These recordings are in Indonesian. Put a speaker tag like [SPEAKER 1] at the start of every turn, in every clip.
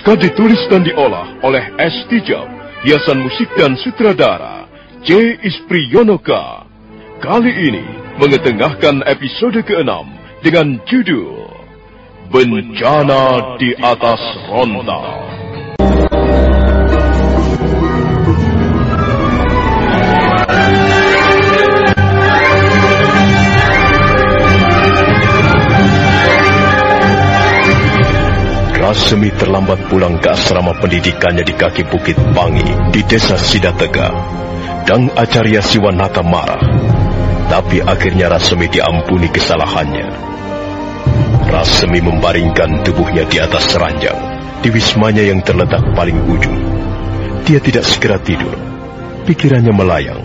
[SPEAKER 1] Naskah ditulis dan diolah oleh S. Tijab, hiasan musik dan sutradara C. Ispriyonoka. Kali ini mengetengahkan episode ke-6 dengan judul Bencana di atas Rontal. Rasemi terlambat pulang ke asrama pendidikannya di kaki Bukit Pangi di desa Sidatega. Dan Acarya Siwanata marah. Tapi akhirnya Rasemi diampuni kesalahannya. Rasemi membaringkan tubuhnya di atas ranjang di wismanya yang terletak paling ujung. Dia tidak segera tidur. Pikirannya melayang.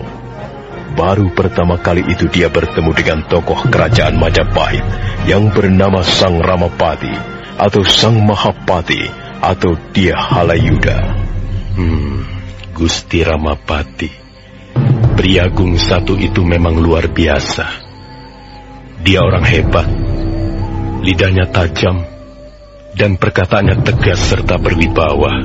[SPEAKER 1] Baru pertama kali itu dia bertemu dengan tokoh kerajaan Majapahit yang bernama Sang Ramapati atau Sang Mahapati atau dia Halayuda.
[SPEAKER 2] Hmm, Gusti Ramapati. Priagung satu itu memang luar biasa. Dia orang hebat. Lidahnya tajam dan perkataannya tegas serta berwibawa.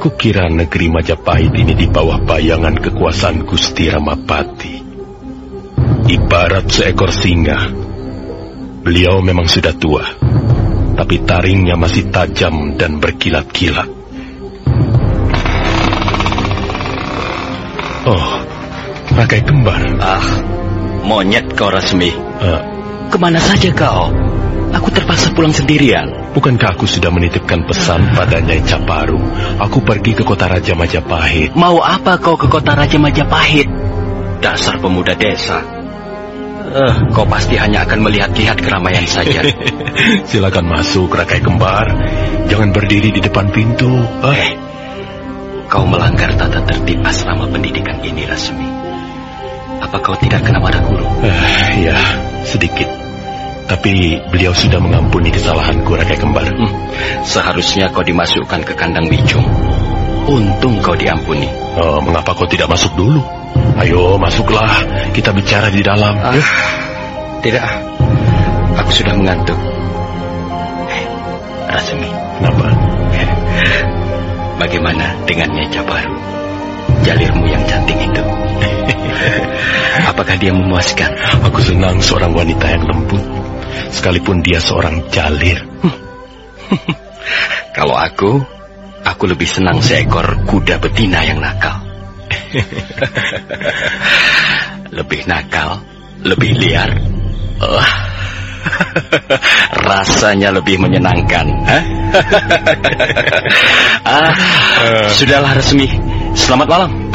[SPEAKER 2] Kukira negeri Majapahit ini di bawah bayangan kekuasaan Gusti Ramapati. Ibarat seekor singa. Beliau memang sudah tua tapi taringnya masih tajam dan berkilat-kilat. Oh, pakai kembar.
[SPEAKER 3] Ah, monyet kau resmi.
[SPEAKER 2] Uh,
[SPEAKER 3] Ke mana saja kau? Aku terpaksa pulang sendirian.
[SPEAKER 2] Bukankah aku sudah menitipkan pesan pada Nyai Caparu? Aku pergi ke kota Raja Majapahit.
[SPEAKER 3] Mau apa kau ke kota Raja Majapahit? Dasar pemuda desa. Uh, kau pasti hanya akan melihat-lihat keramaian saja.
[SPEAKER 2] Silakan masuk, Rakai Kembar. Jangan berdiri di depan pintu.
[SPEAKER 3] Uh. Eh, kau melanggar tata tertib asrama pendidikan ini, Rasmi. Apa kau tidak kenal pada guru?
[SPEAKER 2] Uh, ya, sedikit. Tapi beliau sudah mengampuni kesalahanku, Rakai Kembar. Hmm,
[SPEAKER 3] seharusnya kau dimasukkan ke kandang Wijung.
[SPEAKER 4] Untung kau diampuni.
[SPEAKER 2] Oh, mengapa kau tidak masuk dulu? Ayo, masuklah. Kita bicara di dalam.
[SPEAKER 4] Ah, tidak. Aku sudah mengantuk. Hei, Rasmi,
[SPEAKER 2] Kenapa?
[SPEAKER 4] bagaimana dengan baru? Jalirmu yang cantik itu. Apakah dia memuaskan?
[SPEAKER 2] Aku senang seorang wanita yang lembut. Sekalipun dia seorang jalir.
[SPEAKER 4] Kalau aku, aku lebih senang seekor kuda betina yang nakal. lebih nakal, lebih liar. Wah, rasanya lebih menyenangkan. ah, sudahlah resmi. Selamat malam.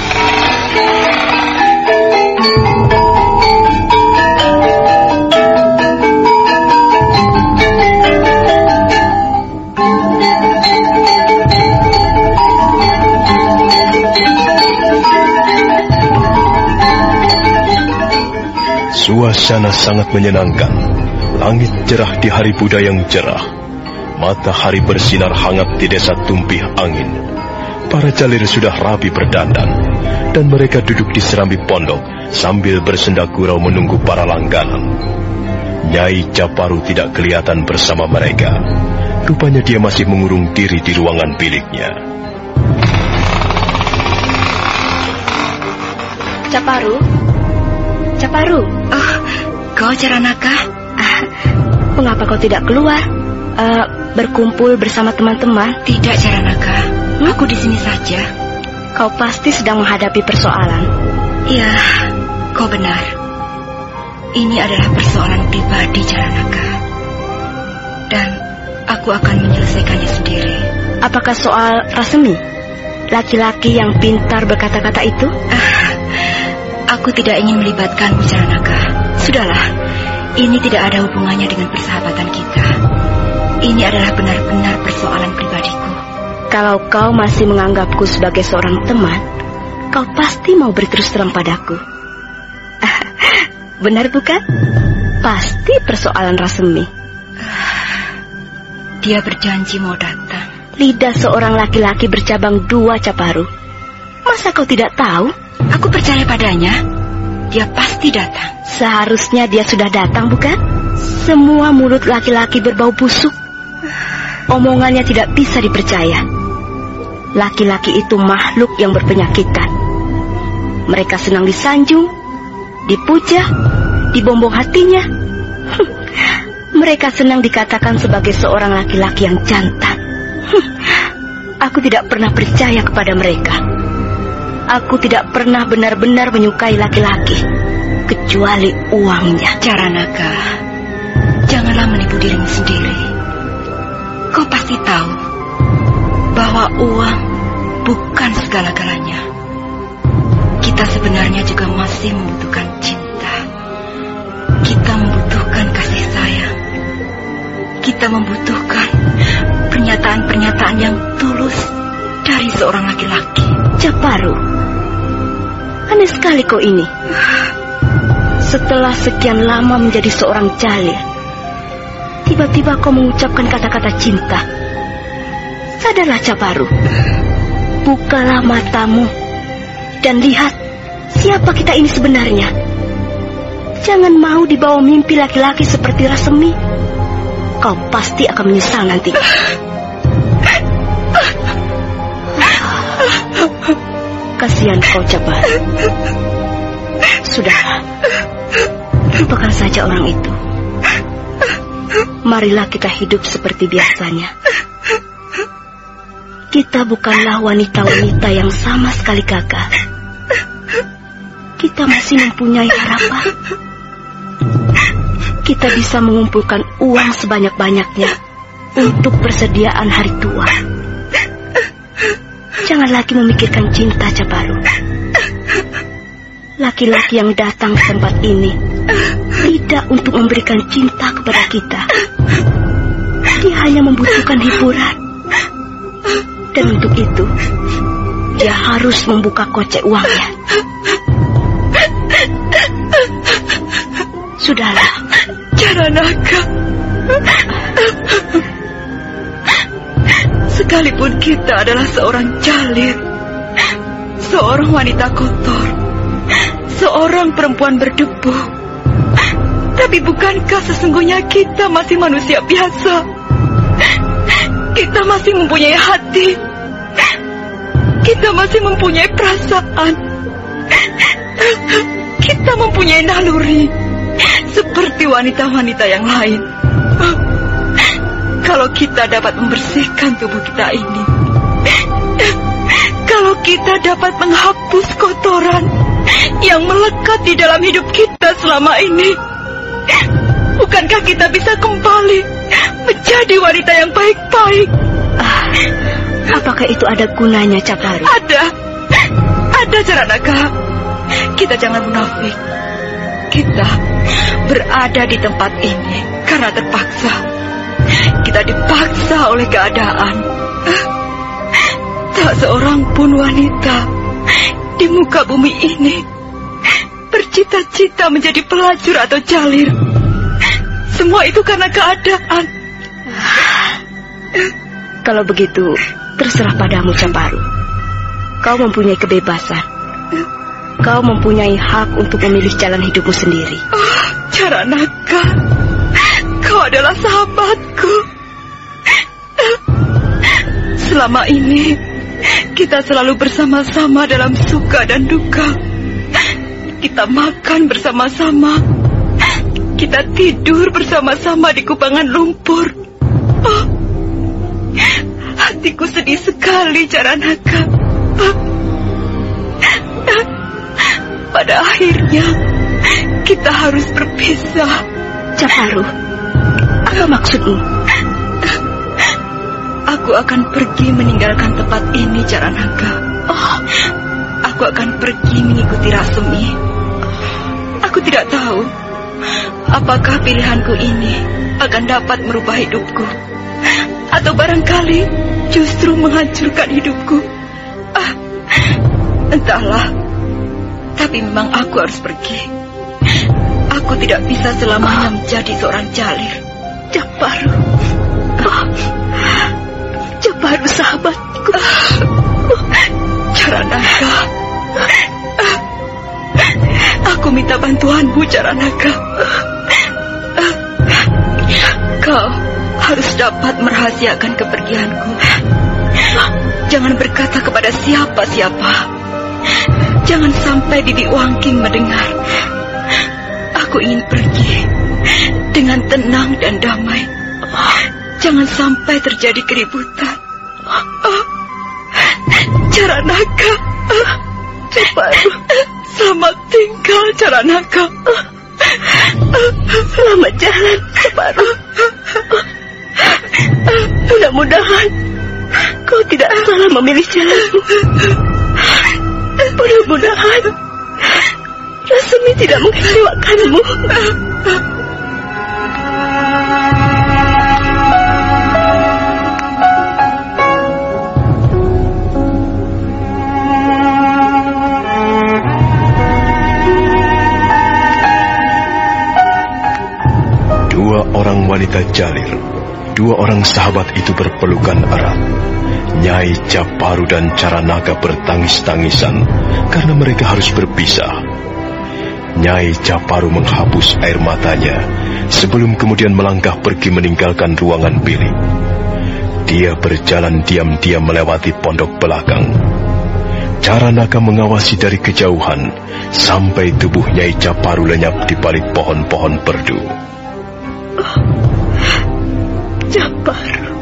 [SPEAKER 5] Suasana sangat menyenangkan. Langit cerah di hari Buddha yang cerah. Matahari bersinar hangat di desa tumpih angin. Para jalir sudah rapi berdandan. Dan mereka duduk di serambi pondok sambil bersenda gurau menunggu para langganan. Nyai Caparu tidak kelihatan bersama mereka. Rupanya dia masih mengurung diri di ruangan biliknya.
[SPEAKER 6] Caparu? Caparu?
[SPEAKER 7] Oh, kau Caranaka?
[SPEAKER 6] Ah, mengapa kau tidak keluar? Eh, berkumpul bersama teman-teman?
[SPEAKER 7] Tidak Caranaka. Aku di sini saja.
[SPEAKER 6] Kau pasti sedang menghadapi persoalan.
[SPEAKER 7] Ya, kau benar. Ini adalah persoalan pribadi Caranaka. Dan aku akan menyelesaikannya sendiri.
[SPEAKER 6] Apakah soal Rasemi? Laki-laki yang pintar berkata-kata itu?
[SPEAKER 7] Ah, aku tidak ingin melibatkanmu Caranaka. Sudahlah, ini tidak ada hubungannya dengan persahabatan kita. Ini adalah benar-benar persoalan pribadiku.
[SPEAKER 6] Kalau kau masih menganggapku sebagai seorang teman, kau pasti mau berterus terang padaku. Benar bukan? Pasti persoalan Rasemi.
[SPEAKER 7] Dia berjanji mau datang.
[SPEAKER 6] Lidah seorang laki-laki bercabang dua caparu. Masa kau tidak tahu?
[SPEAKER 7] Aku percaya padanya. Dia pasti datang.
[SPEAKER 6] Seharusnya dia sudah datang, bukan? Semua mulut laki-laki berbau busuk. Omongannya tidak bisa dipercaya. Laki-laki itu makhluk yang berpenyakitan. Mereka senang disanjung, dipuja, dibombong hatinya. Mereka senang dikatakan sebagai seorang laki-laki yang jantan. Aku tidak pernah percaya kepada mereka. Aku tidak pernah benar-benar menyukai laki-laki, kecuali uangnya.
[SPEAKER 7] Caranaka, janganlah menipu dirimu sendiri. Kau pasti tahu bahwa uang bukan segala-galanya. Kita sebenarnya juga masih membutuhkan cinta. Kita membutuhkan kasih sayang. Kita membutuhkan pernyataan-pernyataan yang tulus dari seorang laki-laki.
[SPEAKER 6] Caparu, aneh sekali kau ini. Setelah sekian lama menjadi seorang jalir, tiba-tiba kau mengucapkan kata-kata cinta. Sadarlah Caparu, bukalah matamu dan lihat siapa kita ini sebenarnya. Jangan mau dibawa mimpi laki-laki seperti Rasemi. Kau pasti akan menyesal nanti. Kasihan kau Cabar. Sudahlah. Lupakan saja orang itu. Marilah kita hidup seperti biasanya. Kita bukanlah wanita-wanita yang sama sekali gagal. Kita masih mempunyai harapan. Kita bisa mengumpulkan uang sebanyak-banyaknya untuk persediaan hari tua. Jangan lagi memikirkan cinta, Cabaru. Laki-laki yang datang ke tempat ini tidak untuk memberikan cinta kepada kita. Dia hanya membutuhkan hiburan. Dan untuk itu, dia harus membuka kocek uangnya. Sudahlah,
[SPEAKER 7] Caranaka, Sekalipun kita adalah seorang jalir, seorang wanita kotor, seorang perempuan berdebu, tapi bukankah sesungguhnya kita masih manusia biasa? Kita masih mempunyai hati. Kita masih mempunyai perasaan. Kita mempunyai naluri seperti wanita-wanita yang lain. Kalau kita dapat membersihkan tubuh kita ini, kalau kita dapat menghapus kotoran yang melekat di dalam hidup kita selama ini, bukankah kita bisa kembali menjadi wanita yang baik-baik?
[SPEAKER 6] Ah, apakah itu ada gunanya, Caparu?
[SPEAKER 7] Ada, ada Jaranaka. Kita jangan munafik. Kita berada di tempat ini karena terpaksa. Kita dipaksa oleh keadaan. Tak seorang pun wanita di muka bumi ini bercita-cita menjadi pelacur atau jalir. Semua itu karena keadaan.
[SPEAKER 6] Kalau begitu, terserah padamu, Camparu. Kau mempunyai kebebasan. Kau mempunyai hak untuk memilih jalan hidupmu sendiri.
[SPEAKER 7] Oh, Caranaka, kau adalah sahabatku. Selama ini, kita selalu bersama-sama dalam suka dan duka. Kita makan bersama-sama. Kita tidur bersama-sama di kubangan lumpur. Oh, hatiku sedih sekali, Caranaka. Oh. Pada akhirnya, kita harus berpisah.
[SPEAKER 6] Caparu, apa maksudmu?
[SPEAKER 7] Aku akan pergi meninggalkan tempat ini, Caranaka. Oh, aku akan pergi mengikuti Rasemi. Aku tidak tahu apakah pilihanku ini akan dapat merubah hidupku. Atau barangkali justru menghancurkan hidupku. Ah, entahlah. Tapi memang aku harus pergi. Aku tidak bisa selamanya menjadi seorang jalir.
[SPEAKER 6] Japaru. Oh, Japaru sahabatku.
[SPEAKER 7] Caranaka. Aku minta bantuanmu, Caranaka. Kau harus dapat merahasiakan kepergianku. Jangan berkata kepada siapa-siapa. Jangan sampai Bibi Wangking mendengar. Aku ingin pergi dengan tenang dan damai. Jangan sampai terjadi keributan. Caranaka. Cepat. Selamat tinggal, Caranaka.
[SPEAKER 6] Selamat jalan, Separuh. Mudah-mudahan kau tidak salah memilih jalanmu. Mudah-mudahan Rasmi tidak mengecewakanmu.
[SPEAKER 5] Dua orang wanita jalir, dua orang sahabat itu berpelukan erat. Nyai Japaru dan Caranaka bertangis-tangisan karena mereka harus berpisah. Nyai Japaru menghapus air matanya sebelum kemudian melangkah pergi meninggalkan ruangan bilik. Dia berjalan diam-diam melewati pondok belakang. Caranaka mengawasi dari kejauhan sampai tubuh Nyai Japaru lenyap di balik pohon-pohon perdu.
[SPEAKER 6] Oh, Japaru.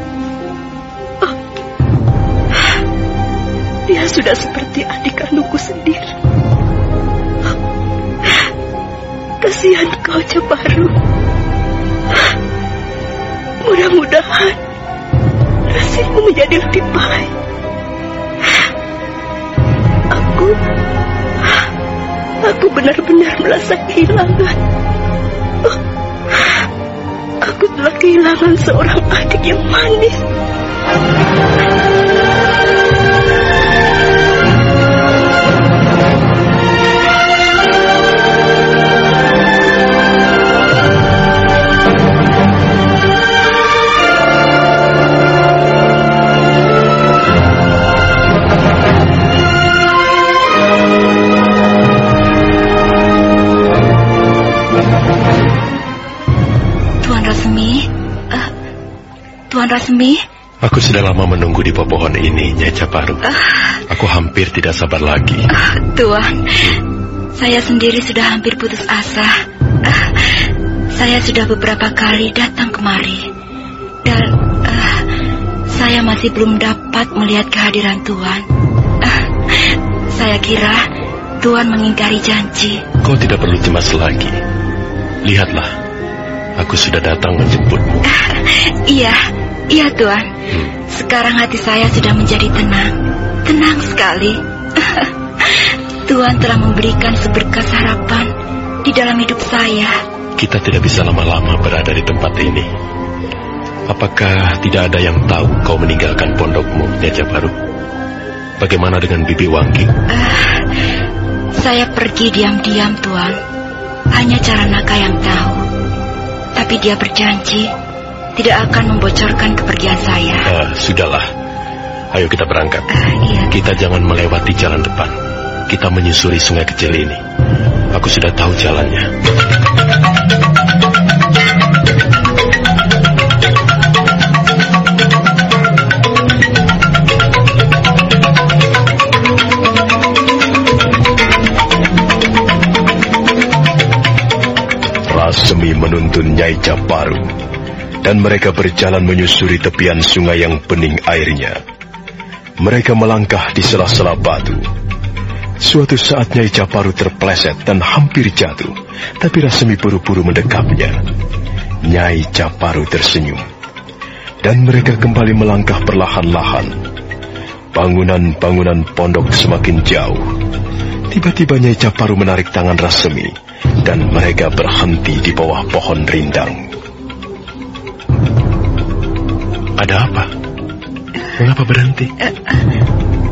[SPEAKER 6] Dia sudah seperti adik kandungku sendiri. Kasihan kau, Ceparu. Mudah-mudahan nasibmu menjadi lebih baik. Aku, aku benar-benar merasa kehilangan. Aku telah kehilangan seorang adik yang manis.
[SPEAKER 7] Rasmi?
[SPEAKER 2] Aku sudah lama menunggu di pohon ini, Nyai Caparu. Uh, Aku hampir tidak sabar lagi.
[SPEAKER 7] Uh, Tuan, saya sendiri sudah hampir putus asa. Uh, saya sudah beberapa kali datang kemari. Dan uh, saya masih belum dapat melihat kehadiran Tuan. Uh, saya kira Tuan mengingkari janji.
[SPEAKER 2] Kau tidak perlu cemas lagi. Lihatlah, aku sudah datang menjemputmu. Uh,
[SPEAKER 7] iya, iya. Hmm. Sekarang hati saya sudah menjadi tenang. Tenang sekali. Tuhan telah memberikan seberkas harapan di dalam hidup saya.
[SPEAKER 2] Kita tidak bisa lama-lama berada di tempat ini. Apakah tidak ada yang tahu kau meninggalkan pondokmu, Nyaja Baru? Bagaimana dengan Bibi Wangki? Uh,
[SPEAKER 7] saya pergi diam-diam, Tuan. Hanya cara Naka yang tahu. Tapi dia berjanji tidak akan membocorkan kepergian saya.
[SPEAKER 2] Uh, sudahlah. Ayo kita berangkat.
[SPEAKER 7] Uh, iya.
[SPEAKER 2] Kita jangan melewati jalan depan. Kita menyusuri sungai kecil ini. Aku sudah tahu jalannya.
[SPEAKER 5] Rasemi menuntun Nyai Japaru dan mereka berjalan menyusuri tepian sungai yang bening airnya. Mereka melangkah di sela-sela batu. Suatu saat Nyai Japaru terpleset dan hampir jatuh, tapi Rasemi buru-buru mendekapnya. Nyai Japaru tersenyum. Dan mereka kembali melangkah perlahan-lahan. Bangunan-bangunan pondok semakin jauh. Tiba-tiba Nyai Japaru menarik tangan Rasemi dan mereka berhenti di bawah pohon rindang.
[SPEAKER 2] Ada apa? Mengapa berhenti?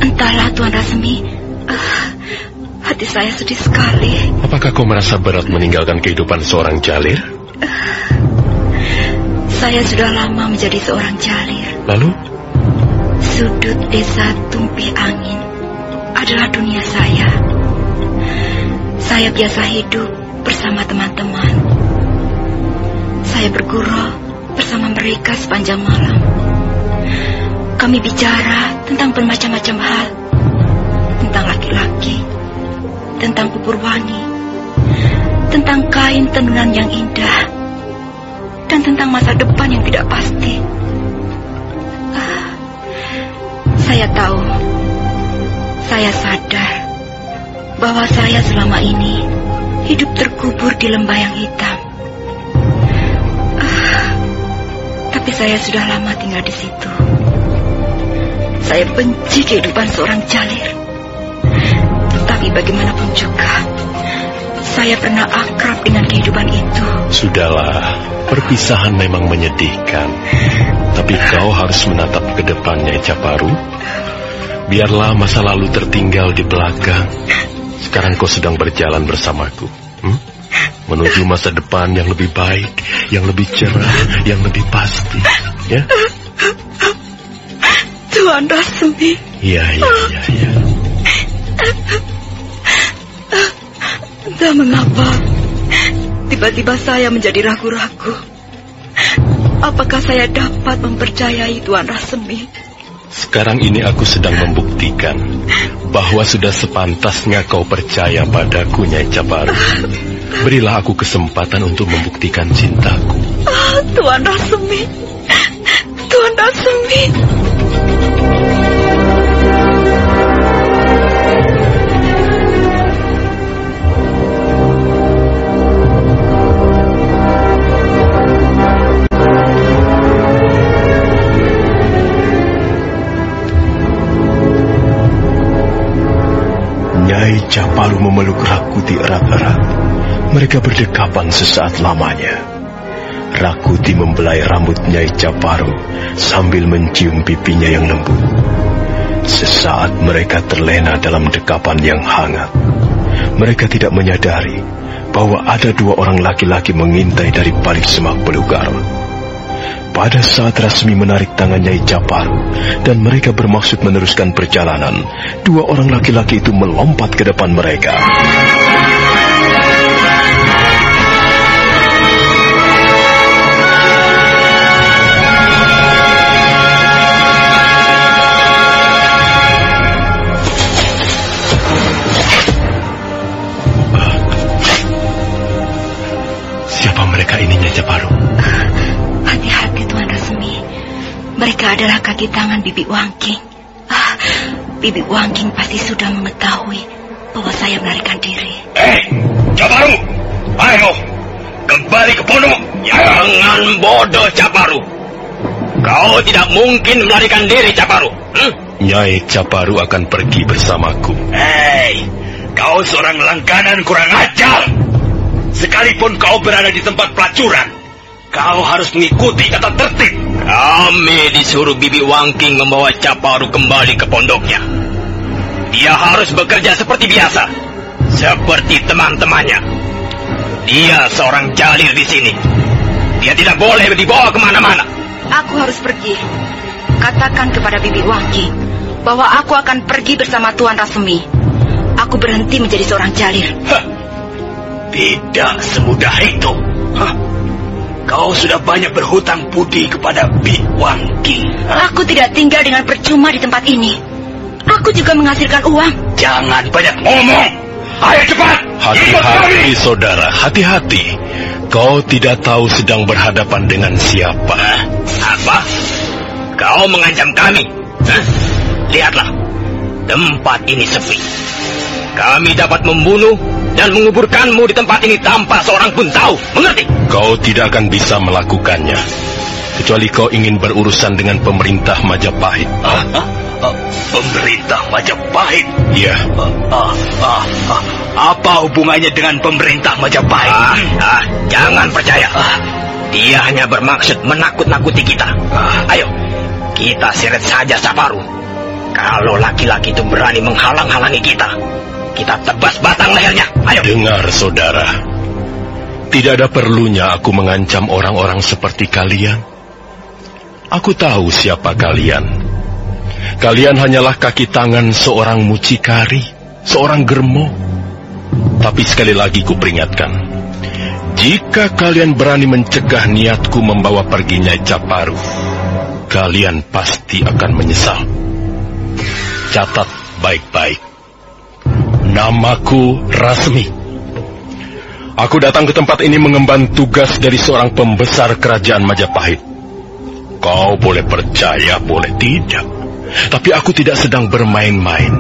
[SPEAKER 7] Entahlah, Tuan Rasmi. Uh, hati saya sedih sekali.
[SPEAKER 2] Apakah kau merasa berat meninggalkan kehidupan seorang jalir?
[SPEAKER 7] Saya sudah lama menjadi seorang jalir.
[SPEAKER 2] Lalu?
[SPEAKER 7] Sudut desa Tumpi Angin adalah dunia saya. Saya biasa hidup bersama teman-teman. Saya bergurau bersama mereka sepanjang malam. Kami bicara tentang bermacam-macam hal. Tentang laki-laki, tentang kubur wani, tentang kain tenunan yang indah, dan tentang masa depan yang tidak pasti. Ah, saya tahu, saya sadar bahwa saya selama ini hidup terkubur di lembah yang hitam. Ah, tapi saya sudah lama tinggal di situ. Saya benci kehidupan seorang jalir. Tapi bagaimanapun juga, saya pernah akrab dengan kehidupan itu.
[SPEAKER 2] Sudahlah, perpisahan memang menyedihkan. Tapi kau harus menatap ke depannya, Caparu. Biarlah masa lalu tertinggal di belakang. Sekarang kau sedang berjalan bersamaku. Hmm? menuju masa depan yang lebih baik, yang lebih cerah, yang lebih pasti. Ya.
[SPEAKER 7] Tuan Rasmi.
[SPEAKER 2] Iya, iya, iya, iya.
[SPEAKER 7] Entah mengapa, tiba-tiba saya menjadi ragu-ragu. Apakah saya dapat mempercayai Tuan Rasmi?
[SPEAKER 2] Sekarang ini aku sedang membuktikan bahwa sudah sepantasnya kau percaya padaku, Nyai Cabaru. Berilah aku kesempatan untuk membuktikan cintaku.
[SPEAKER 7] Oh, Tuan Rasemi. Tuan Rasemi.
[SPEAKER 5] Nyai Capalu memeluk Rakuti erat-erat. Mereka berdekapan sesaat lamanya. Rakuti membelai rambut Nyai Caparu sambil mencium pipinya yang lembut. Sesaat mereka terlena dalam dekapan yang hangat. Mereka tidak menyadari bahwa ada dua orang laki-laki mengintai dari balik semak belukar. Pada saat Rasmi menarik tangan Nyai Caparu dan mereka bermaksud meneruskan perjalanan, dua orang laki-laki itu melompat ke depan mereka.
[SPEAKER 7] Adalah kaki tangan Bibi Wangking. Ah, Bibi Wangking pasti sudah mengetahui bahwa saya melarikan diri.
[SPEAKER 8] Eh, Caparu, ayo kembali ke pondok. Jangan bodoh Caparu. Kau tidak mungkin melarikan diri Caparu. Hmm?
[SPEAKER 2] Nyai Caparu akan pergi bersamaku.
[SPEAKER 8] Hei, kau seorang langganan kurang ajar. Sekalipun kau berada di tempat pelacuran, kau harus mengikuti kata tertib. Kami disuruh Bibi Wangking membawa Caparu kembali ke pondoknya. Dia harus bekerja seperti biasa, seperti teman-temannya. Dia seorang jalir di sini. Dia tidak boleh dibawa ke mana-mana.
[SPEAKER 7] Aku harus pergi. Katakan kepada Bibi Wangking bahwa aku akan pergi bersama Tuan Rasemi. Aku berhenti menjadi seorang jalir.
[SPEAKER 8] Hah, tidak semudah itu. Hah? Kau sudah banyak berhutang budi kepada Bi Wangki. Hah?
[SPEAKER 7] Aku tidak tinggal dengan percuma di tempat ini. Aku juga menghasilkan uang.
[SPEAKER 8] Jangan banyak ngomong. Ayo cepat.
[SPEAKER 2] Hati-hati, saudara, hati-hati. Kau tidak tahu sedang berhadapan dengan siapa.
[SPEAKER 8] Hah? Apa? Kau mengancam kami? Hah? Lihatlah, tempat ini sepi. Kami dapat membunuh dan menguburkanmu di tempat ini tanpa seorang pun tahu. Mengerti?
[SPEAKER 2] Kau tidak akan bisa melakukannya. Kecuali kau ingin berurusan dengan pemerintah Majapahit.
[SPEAKER 8] Ah, ah, ah, pemerintah Majapahit.
[SPEAKER 2] Iya,
[SPEAKER 8] Ah, ah, ah, ah. Apa hubungannya dengan pemerintah Majapahit? Ah, ah, jangan percaya. Ah, dia hanya bermaksud menakut-nakuti kita. Ah, ayo, kita seret saja Saparu. Kalau laki-laki itu berani menghalang-halangi kita, kita tebas batang lehernya. Ayo.
[SPEAKER 2] dengar saudara. Tidak ada perlunya aku mengancam orang-orang seperti kalian. Aku tahu siapa kalian. Kalian hanyalah kaki tangan seorang mucikari, seorang germo. Tapi sekali lagi ku peringatkan, jika kalian berani mencegah niatku membawa perginya Caparu, kalian pasti akan menyesal. Catat baik-baik. Namaku Rasmi. Aku datang ke tempat ini mengemban tugas dari seorang pembesar kerajaan Majapahit. Kau boleh percaya, boleh tidak. Tapi aku tidak sedang bermain-main.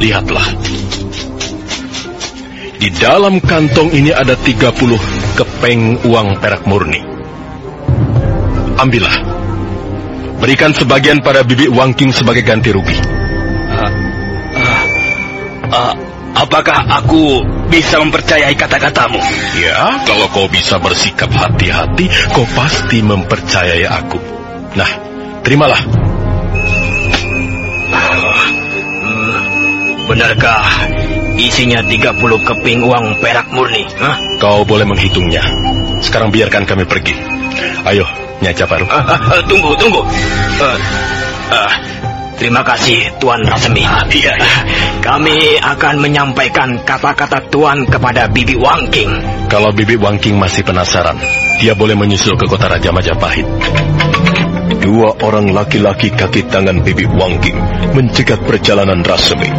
[SPEAKER 2] Lihatlah. Di dalam kantong ini ada 30 kepeng uang perak murni. Ambillah. Berikan sebagian pada Bibi Wangking sebagai ganti rugi.
[SPEAKER 8] Ah, apakah aku bisa mempercayai kata-katamu?
[SPEAKER 2] Ya, kalau kau bisa bersikap hati-hati, kau pasti mempercayai aku. Nah, terimalah.
[SPEAKER 8] Benarkah isinya 30 keping uang perak murni? Hah?
[SPEAKER 2] Kau boleh menghitungnya. Sekarang biarkan kami pergi. Ayo, Nyai Caparu.
[SPEAKER 8] Ah, ah, ah, tunggu, tunggu. Ah, ah, terima kasih Tuan Rasemi. iya, Kami akan menyampaikan kata-kata Tuan kepada Bibi Wangking.
[SPEAKER 2] Kalau Bibi Wangking masih penasaran, dia boleh menyusul ke kota Raja Majapahit.
[SPEAKER 5] Dua orang laki-laki kaki tangan Bibi Wangking mencegat perjalanan Rasemi.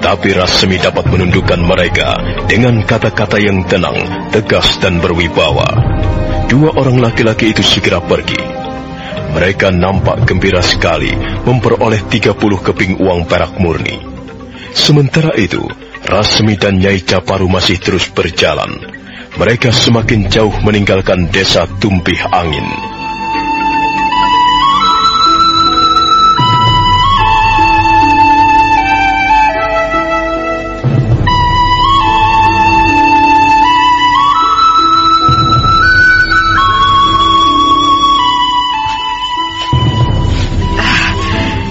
[SPEAKER 5] Tapi Rasemi dapat menundukkan mereka dengan kata-kata yang tenang, tegas dan berwibawa. Dua orang laki-laki itu segera pergi. Mereka nampak gembira sekali memperoleh 30 keping uang perak murni. Sementara itu, Rasmi dan Nyai Caparu masih terus berjalan. Mereka semakin jauh meninggalkan desa Tumpih Angin.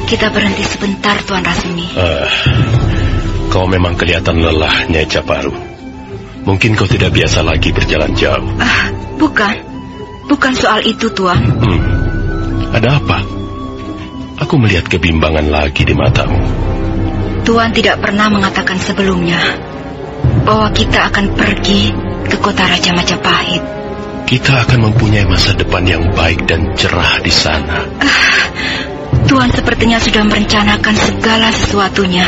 [SPEAKER 7] Kita berhenti sebentar, Tuan Rasmi.
[SPEAKER 2] Ah, kau memang kelihatan lelah, Nyai Caparu. Mungkin kau tidak biasa lagi berjalan jauh.
[SPEAKER 7] Ah, bukan. Bukan soal itu, Tuan.
[SPEAKER 2] Hmm, ada apa? Aku melihat kebimbangan lagi di matamu.
[SPEAKER 7] Tuan tidak pernah mengatakan sebelumnya bahwa kita akan pergi ke kota Raja Majapahit.
[SPEAKER 2] Kita akan mempunyai masa depan yang baik dan cerah di sana.
[SPEAKER 7] Tuan sepertinya sudah merencanakan segala sesuatunya.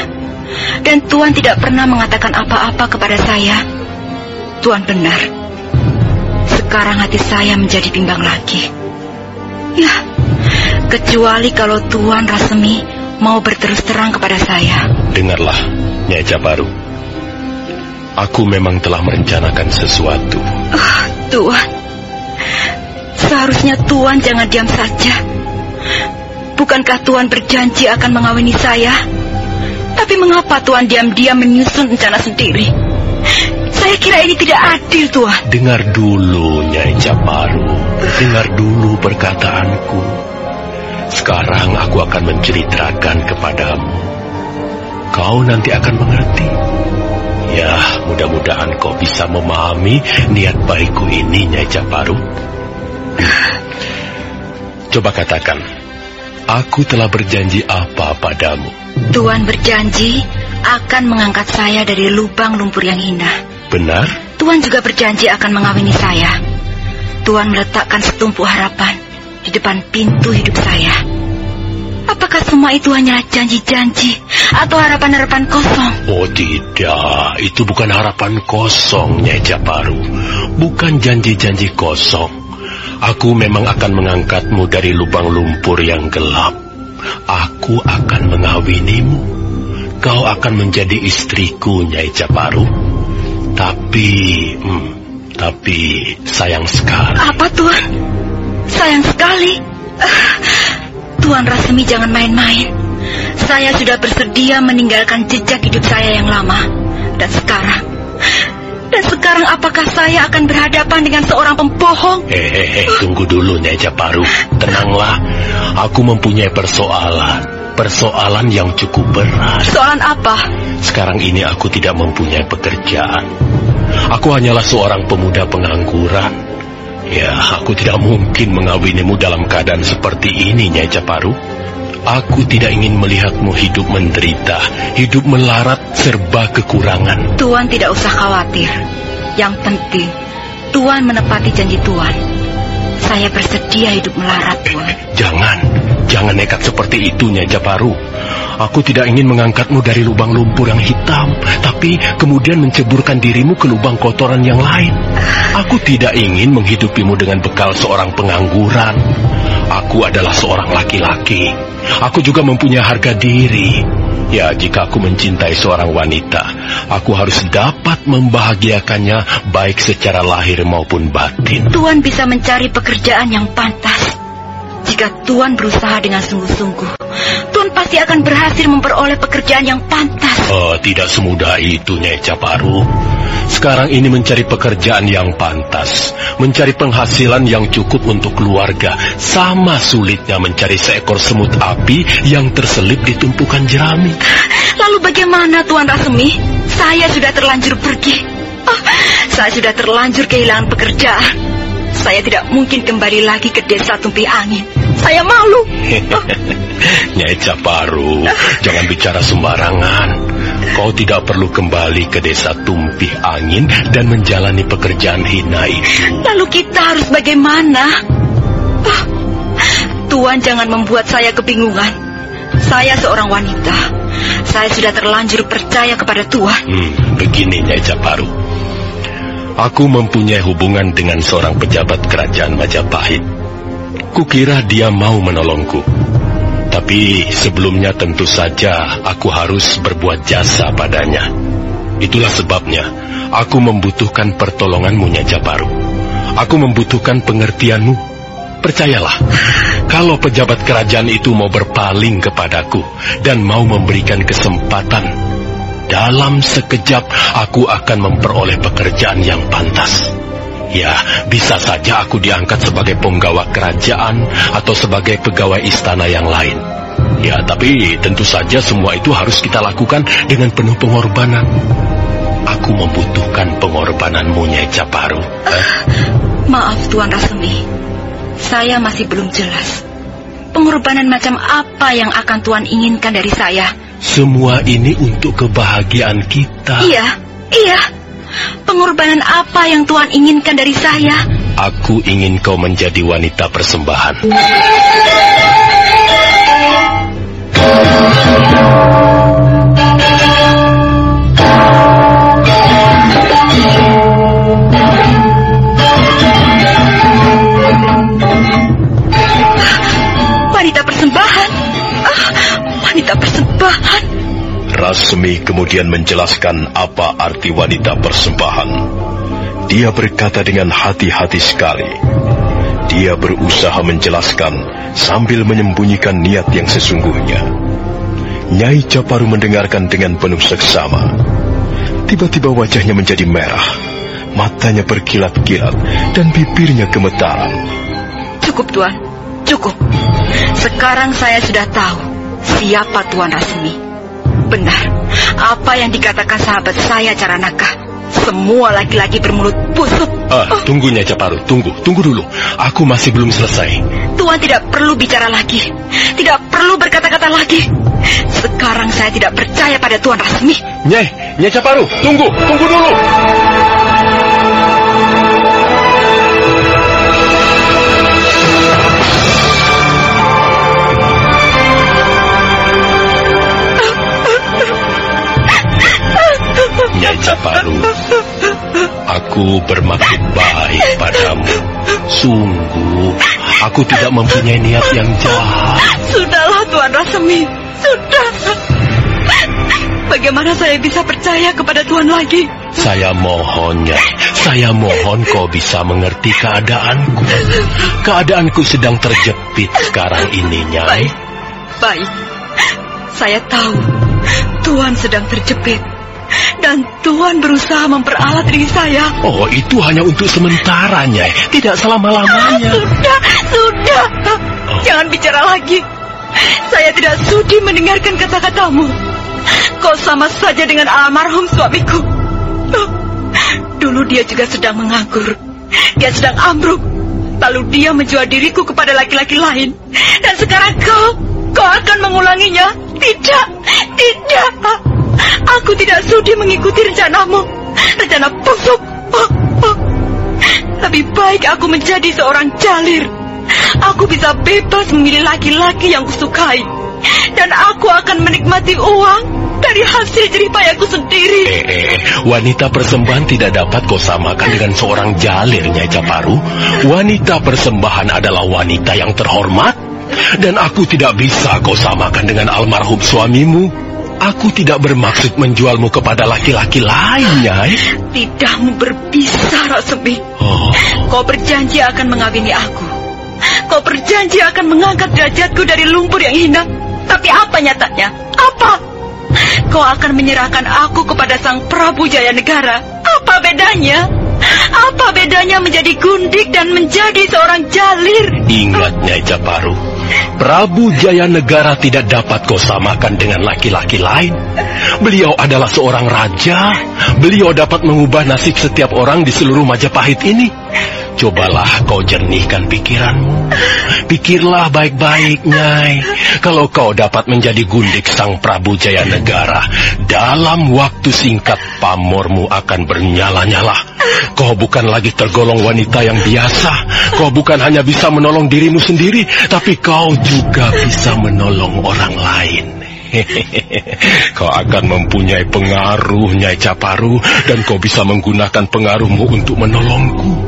[SPEAKER 7] Dan Tuan tidak pernah mengatakan apa-apa kepada saya. Tuan benar. Sekarang hati saya menjadi bimbang lagi. Ya, Kecuali kalau Tuan Rasemi mau berterus terang kepada saya.
[SPEAKER 2] Dengarlah, Nyai Jabaru. Aku memang telah merencanakan sesuatu.
[SPEAKER 7] Oh, Tuan, seharusnya Tuan jangan diam saja. Bukankah Tuan berjanji akan mengawini saya? Tapi mengapa Tuan diam-diam menyusun rencana sendiri? Saya kira ini tidak adil, Tuan.
[SPEAKER 2] Dengar dulu, Nyai Jabaru. Dengar dulu perkataanku. Sekarang aku akan menceritakan kepadamu. Kau nanti akan mengerti. Ya, mudah-mudahan kau bisa memahami niat baikku ini, Nyai Jabaru. Coba katakan, aku telah berjanji apa padamu?
[SPEAKER 7] Tuan berjanji akan mengangkat saya dari lubang lumpur yang hina.
[SPEAKER 2] Benar?
[SPEAKER 7] Tuan juga berjanji akan mengawini saya. Tuan meletakkan setumpuk harapan di depan pintu hidup saya. Apakah semua itu hanya janji-janji atau harapan-harapan kosong?
[SPEAKER 2] Oh tidak, itu bukan harapan kosong, Nyai Jabaru. Bukan janji-janji kosong. Aku memang akan mengangkatmu dari lubang lumpur yang gelap. Aku akan mengawinimu. Kau akan menjadi istriku, Nyai Jabaru. Tapi, hmm, tapi sayang sekali.
[SPEAKER 7] Apa Tuan? Sayang sekali. Tuan Rasmi jangan main-main. Saya sudah bersedia meninggalkan jejak hidup saya yang lama. Dan sekarang, dan sekarang apakah saya akan berhadapan dengan seorang pembohong?
[SPEAKER 2] Hehehe, tunggu dulu Nyai Japaru. Tenanglah, aku mempunyai persoalan. Persoalan yang cukup berat.
[SPEAKER 7] Persoalan apa?
[SPEAKER 2] Sekarang ini aku tidak mempunyai pekerjaan. Aku hanyalah seorang pemuda pengangguran. Ya, aku tidak mungkin mengawinimu dalam keadaan seperti ini, Nyai Japaru. Aku tidak ingin melihatmu hidup menderita, hidup melarat, serba kekurangan.
[SPEAKER 7] Tuan tidak usah khawatir. Yang penting, Tuan menepati janji Tuan. Saya bersedia hidup melarat, Tuan.
[SPEAKER 2] Jangan, jangan nekat seperti itu, Nyai Japaru. Aku tidak ingin mengangkatmu dari lubang lumpur yang hitam, tapi kemudian menceburkan dirimu ke lubang kotoran yang lain. Aku tidak ingin menghidupimu dengan bekal seorang pengangguran. Aku adalah seorang laki-laki. Aku juga mempunyai harga diri. Ya, jika aku mencintai seorang wanita, aku harus dapat membahagiakannya baik secara lahir maupun batin.
[SPEAKER 7] Tuan bisa mencari pekerjaan yang pantas. Jika Tuan berusaha dengan sungguh-sungguh, Tuan pasti akan berhasil memperoleh pekerjaan yang pantas.
[SPEAKER 2] Oh, tidak semudah itu, Nyai Caparu. Sekarang ini mencari pekerjaan yang pantas, mencari penghasilan yang cukup untuk keluarga, sama sulitnya mencari seekor semut api yang terselip di tumpukan jerami.
[SPEAKER 7] Lalu bagaimana, Tuan Rasemi? Saya sudah terlanjur pergi. Oh, saya sudah terlanjur kehilangan pekerjaan. Saya tidak mungkin kembali lagi ke desa Tumpi Angin. Saya malu.
[SPEAKER 2] Nyai Caparu, jangan bicara sembarangan. Kau tidak perlu kembali ke desa Tumpih Angin dan menjalani pekerjaan hina itu.
[SPEAKER 7] Lalu kita harus bagaimana? Oh, Tuan jangan membuat saya kebingungan. Saya seorang wanita. Saya sudah terlanjur percaya kepada Tuan.
[SPEAKER 2] Hmm, begini Nyai Caparu. Aku mempunyai hubungan dengan seorang pejabat kerajaan Majapahit. Kukira dia mau menolongku. Tapi sebelumnya tentu saja aku harus berbuat jasa padanya. Itulah sebabnya aku membutuhkan pertolonganmu, Nyai Jabaru. Aku membutuhkan pengertianmu. Percayalah, kalau pejabat kerajaan itu mau berpaling kepadaku dan mau memberikan kesempatan, dalam sekejap aku akan memperoleh pekerjaan yang pantas. Ya, bisa saja aku diangkat sebagai penggawa kerajaan atau sebagai pegawai istana yang lain. Ya, tapi tentu saja semua itu harus kita lakukan dengan penuh pengorbanan. Aku membutuhkan pengorbananmu, Nyai Caparu.
[SPEAKER 7] Eh? Maaf, Tuan Rasemi. Saya masih belum jelas. Pengorbanan macam apa yang akan Tuan inginkan dari saya?
[SPEAKER 2] Semua ini untuk kebahagiaan kita.
[SPEAKER 7] Iya, iya. Pengorbanan apa yang Tuhan inginkan dari saya?
[SPEAKER 2] Aku ingin kau menjadi wanita persembahan.
[SPEAKER 5] Rasemi kemudian menjelaskan apa arti wanita persembahan. Dia berkata dengan hati-hati sekali. Dia berusaha menjelaskan sambil menyembunyikan niat yang sesungguhnya. Nyai Japaru mendengarkan dengan penuh seksama. Tiba-tiba wajahnya menjadi merah, matanya berkilat-kilat, dan bibirnya gemetaran.
[SPEAKER 7] Cukup, Tuan. Cukup. Sekarang saya sudah tahu siapa Tuan Rasmi. Benar, apa yang dikatakan sahabat saya Caranaka. Semua laki-laki bermulut busuk.
[SPEAKER 2] Ah, oh. tunggu Nyai Caparu, tunggu, tunggu dulu. Aku masih belum selesai.
[SPEAKER 7] Tuan tidak perlu bicara lagi. Tidak perlu berkata-kata lagi. Sekarang saya tidak percaya pada Tuan Rasmi.
[SPEAKER 2] Nyai, Nyai Caparu, tunggu, tunggu dulu. Nyai Caparu, aku bermaksud baik padamu. Sungguh, aku tidak mempunyai niat yang jahat.
[SPEAKER 7] Sudahlah Tuan Rasemi, sudah. Bagaimana saya bisa percaya kepada Tuhan lagi?
[SPEAKER 2] Saya mohon, Nyai. Saya mohon kau bisa mengerti keadaanku. Keadaanku sedang terjepit sekarang ini, Nyai.
[SPEAKER 7] Baik, baik. Saya tahu Tuhan sedang terjepit. Dan Tuhan berusaha memperalat diri saya.
[SPEAKER 2] Oh, itu hanya untuk sementara, Nyai. Tidak selama-lamanya.
[SPEAKER 7] Sudah, sudah. Oh. Jangan bicara lagi. Saya tidak sudi mendengarkan kata-katamu. Kau sama saja dengan almarhum suamiku. Dulu dia juga sedang menganggur. Dia sedang ambruk. Lalu dia menjual diriku kepada laki-laki lain. Dan sekarang kau, kau akan mengulanginya. Tidak, tidak. Aku tidak sudi mengikuti rencanamu. Rencana busuk. Lebih baik aku menjadi seorang jalir. Aku bisa bebas memilih laki-laki yang kusukai. Dan aku akan menikmati uang dari hasil jeripayaku sendiri.
[SPEAKER 2] Eh, eh, wanita persembahan tidak dapat kau samakan dengan seorang jalir, Nyai Caparu. Wanita persembahan adalah wanita yang terhormat. Dan aku tidak bisa kau samakan dengan almarhum suamimu. Aku tidak bermaksud menjualmu kepada laki-laki lain, Nyai.
[SPEAKER 7] Tidakmu berbisa, Rasemi. Oh. Kau berjanji akan mengawini aku. Kau berjanji akan mengangkat derajatku dari lumpur yang hina. Tapi apa nyatanya? Apa? Kau akan menyerahkan aku kepada Sang Prabu Jaya Negara. Apa bedanya? Apa bedanya menjadi gundik dan menjadi seorang jalir?
[SPEAKER 2] Ingat, Nyai Japaru. Prabu Jaya Negara tidak dapat kau samakan dengan laki-laki lain. Beliau adalah seorang raja. Beliau dapat mengubah nasib setiap orang di seluruh Majapahit ini. Cobalah kau jernihkan pikiranmu. Pikirlah baik-baik, Nyai. Kalau kau dapat menjadi gundik Sang Prabu Jaya Negara, dalam waktu singkat pamormu akan bernyala-nyala. Kau bukan lagi tergolong wanita yang biasa. Kau bukan hanya bisa menolong dirimu sendiri, tapi kau juga bisa menolong orang lain. kau akan mempunyai pengaruh, Nyai Caparu, dan kau bisa menggunakan pengaruhmu untuk menolongku.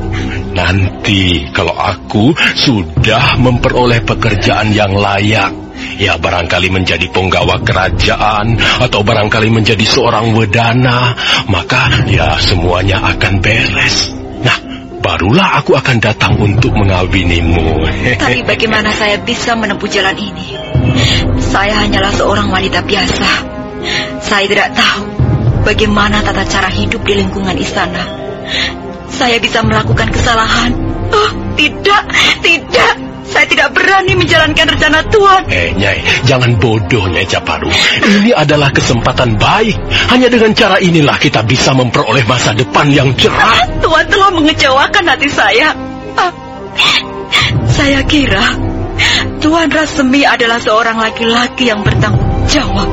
[SPEAKER 2] Nanti kalau aku sudah memperoleh pekerjaan yang layak, ya barangkali menjadi penggawa kerajaan atau barangkali menjadi seorang wedana, maka ya semuanya akan beres. Nah, barulah aku akan datang untuk mengawinimu.
[SPEAKER 7] Tapi bagaimana saya bisa menempuh jalan ini? Saya hanyalah seorang wanita biasa. Saya tidak tahu bagaimana tata cara hidup di lingkungan istana saya bisa melakukan kesalahan. Oh, tidak, tidak. Saya tidak berani menjalankan rencana Tuhan.
[SPEAKER 2] Eh, Nyai, jangan bodoh, Nyai Caparu. Ini adalah kesempatan baik. Hanya dengan cara inilah kita bisa memperoleh masa depan yang cerah.
[SPEAKER 7] Tuhan telah mengecewakan hati saya. Ah, saya kira Tuan Rasemi adalah seorang laki-laki yang bertanggung jawab.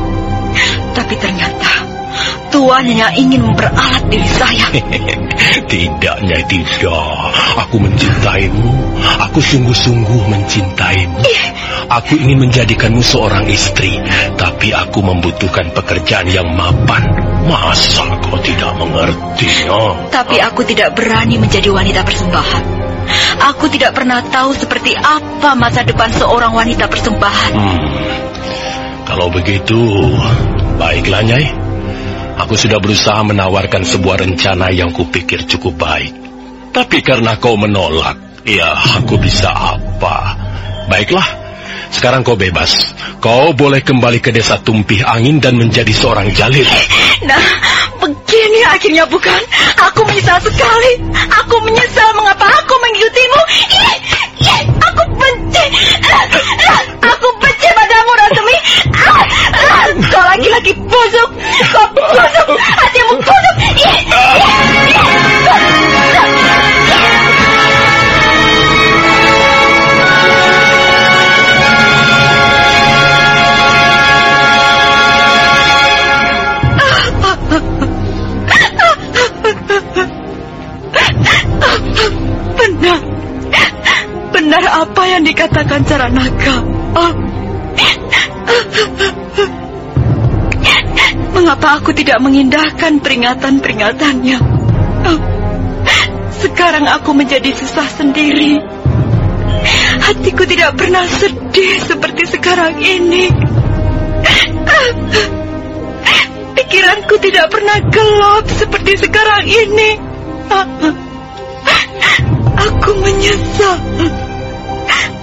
[SPEAKER 7] Tapi ternyata Tuan hanya ingin memperalat diri saya.
[SPEAKER 2] tidak, Nyai, tidak. Aku mencintaimu. Aku sungguh-sungguh mencintaimu. Aku ingin menjadikanmu seorang istri. Tapi aku membutuhkan pekerjaan yang mapan. Masa kau tidak mengerti? Oh?
[SPEAKER 7] Tapi aku tidak berani menjadi wanita persembahan. Aku tidak pernah tahu seperti apa masa depan seorang wanita persembahan. Hmm.
[SPEAKER 2] Kalau begitu, baiklah Nyai. Aku sudah berusaha menawarkan sebuah rencana yang kupikir cukup baik. Tapi karena kau menolak, ya aku bisa apa? Baiklah, sekarang kau bebas. Kau boleh kembali ke desa Tumpih Angin dan menjadi seorang jalil.
[SPEAKER 7] Nah, begini akhirnya bukan? Aku menyesal sekali. Aku menyesal mengapa aku mengikutimu. Ih, ih, aku benci. Aku benci. Kau laki-laki busuk. Kau busuk. Hatimu busuk. Ih, Benar. Benar apa yang dikatakan Caranaka. Oh. Mengapa aku tidak mengindahkan peringatan-peringatannya? Oh. Sekarang aku menjadi susah sendiri. Hatiku tidak pernah sedih seperti sekarang ini. Pikiranku tidak pernah gelap seperti sekarang ini. Aku menyesal.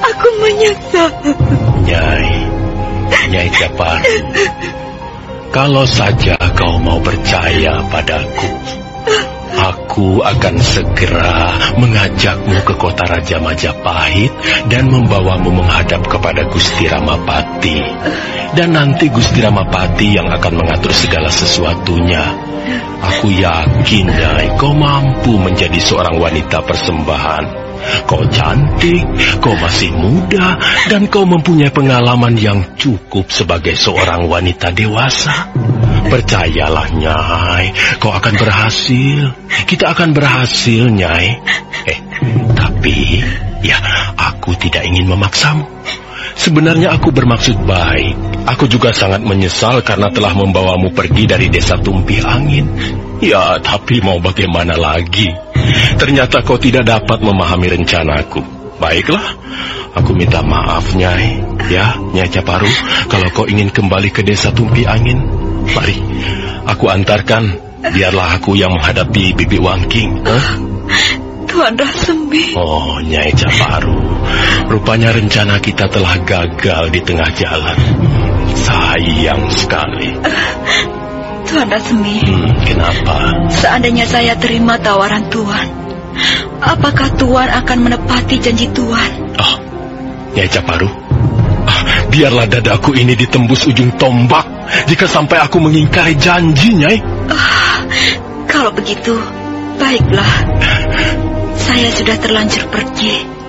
[SPEAKER 7] Aku menyesal.
[SPEAKER 2] Nyai, Nyai Japar, kalau saja kau mau percaya padaku, aku akan segera mengajakmu ke kota Raja Majapahit dan membawamu menghadap kepada Gusti Ramapati. Dan nanti Gusti Ramapati yang akan mengatur segala sesuatunya. Aku yakin, Nyai, kau mampu menjadi seorang wanita persembahan. Kau cantik, kau masih muda, dan kau mempunyai pengalaman yang cukup sebagai seorang wanita dewasa. Percayalah, Nyai, kau akan berhasil. Kita akan berhasil, Nyai. Eh, tapi, ya, aku tidak ingin memaksamu. Sebenarnya aku bermaksud baik. Aku juga sangat menyesal karena telah membawamu pergi dari desa Tumpi Angin. Ya, tapi mau bagaimana lagi? Ternyata kau tidak dapat memahami rencanaku. Baiklah, aku minta maaf, Nyai. Ya, Nyai Caparu, kalau kau ingin kembali ke desa Tumpi Angin, mari, aku antarkan. Biarlah aku yang menghadapi Bibi Wangking. Huh?
[SPEAKER 7] Tuan Rasemi.
[SPEAKER 2] Oh, Nyai Caparu. Rupanya rencana kita telah gagal di tengah jalan. Sayang sekali.
[SPEAKER 7] Tuan Rasmi.
[SPEAKER 2] Hmm, kenapa?
[SPEAKER 7] Seandainya saya terima tawaran Tuan, apakah Tuan akan menepati janji Tuan?
[SPEAKER 2] Oh, Nyai Caparu. Ah, biarlah dadaku ini ditembus ujung tombak jika sampai aku mengingkari janji, Nyai.
[SPEAKER 7] Ah, kalau begitu, baiklah. Saya sudah terlanjur pergi.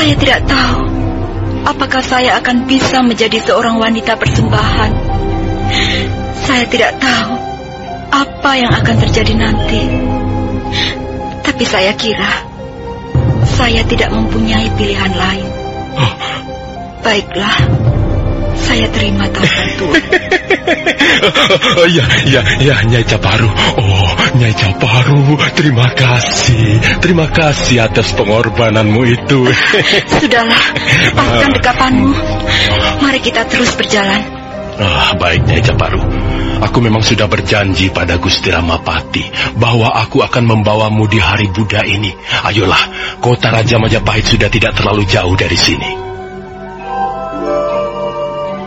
[SPEAKER 7] Saya tidak tahu apakah saya akan bisa menjadi seorang wanita persembahan. Saya tidak tahu apa yang akan terjadi nanti. Tapi saya kira saya tidak mempunyai pilihan lain. Baiklah, saya terima tawaran Tuhan.
[SPEAKER 2] Oh iya, iya, iya, Nyai Caparu. Oh, Nyai Caparu, terima kasih. Terima kasih atas pengorbananmu itu.
[SPEAKER 7] Sudahlah, lepaskan dekapanmu. Mari kita terus berjalan.
[SPEAKER 2] Ah, baik Nyai Caparu. Aku memang sudah berjanji pada Gusti Ramapati bahwa aku akan membawamu di hari Buddha ini. Ayolah, kota Raja Majapahit sudah tidak terlalu jauh dari sini.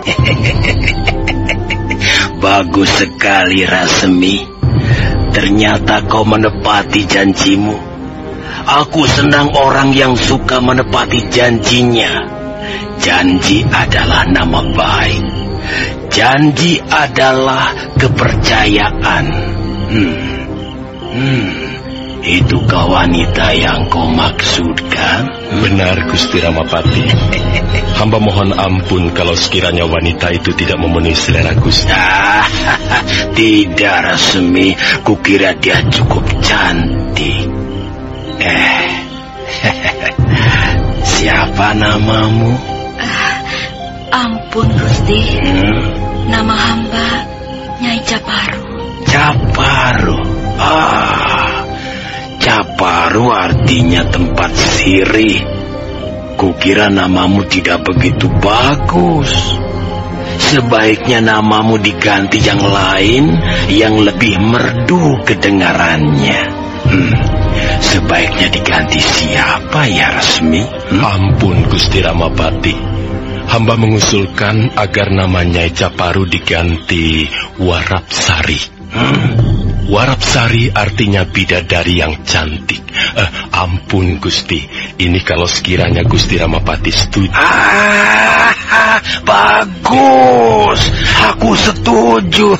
[SPEAKER 9] Bagus sekali Rasemi. Ternyata kau menepati janjimu. Aku senang orang yang suka menepati janjinya. Janji adalah nama baik. Janji adalah kepercayaan. Hmm. Hmm. Itukah wanita yang kau maksudkan?
[SPEAKER 2] Benar Gusti Ramapati. Hamba mohon ampun kalau sekiranya wanita itu tidak memenuhi selera Gusti.
[SPEAKER 9] Ah, tidak Rasmi, kukira dia cukup cantik. Eh, siapa namamu?
[SPEAKER 7] Ampun Gusti,
[SPEAKER 9] Hmm?
[SPEAKER 7] nama hamba Nyai Caparu.
[SPEAKER 9] Caparu. Ah, Caparu artinya tempat sirih. Kukira namamu tidak begitu bagus. sebaiknya namamu diganti yang lain yang lebih merdu kedengarannya. Hmm, sebaiknya diganti siapa ya resmi?
[SPEAKER 2] Hmm? Ampun Gusti Ramapati. Hamba mengusulkan agar namanya Caparu diganti Warapsari. Hmm? Warapsari artinya bidadari yang cantik. Eh, ampun Gusti, ini kalau sekiranya Gusti Ramapati setuju.
[SPEAKER 9] Ah, bagus, aku setuju.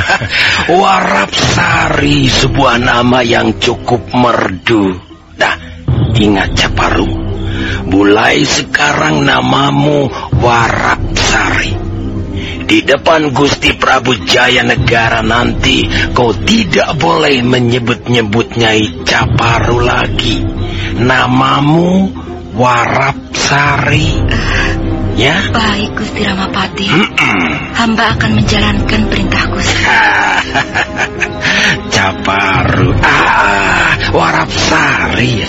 [SPEAKER 9] Warapsari sebuah nama yang cukup merdu. Nah, ingat Caparu, mulai sekarang namamu Warapsari. Di depan Gusti Prabu Jaya Negara nanti kau tidak boleh menyebut-nyebut Nyai Caparu lagi. Namamu Warapsari. Ya?
[SPEAKER 7] Baik Gusti Ramapati. Hamba akan menjalankan perintah Gusti.
[SPEAKER 9] Caparu. Ah, Warapsari.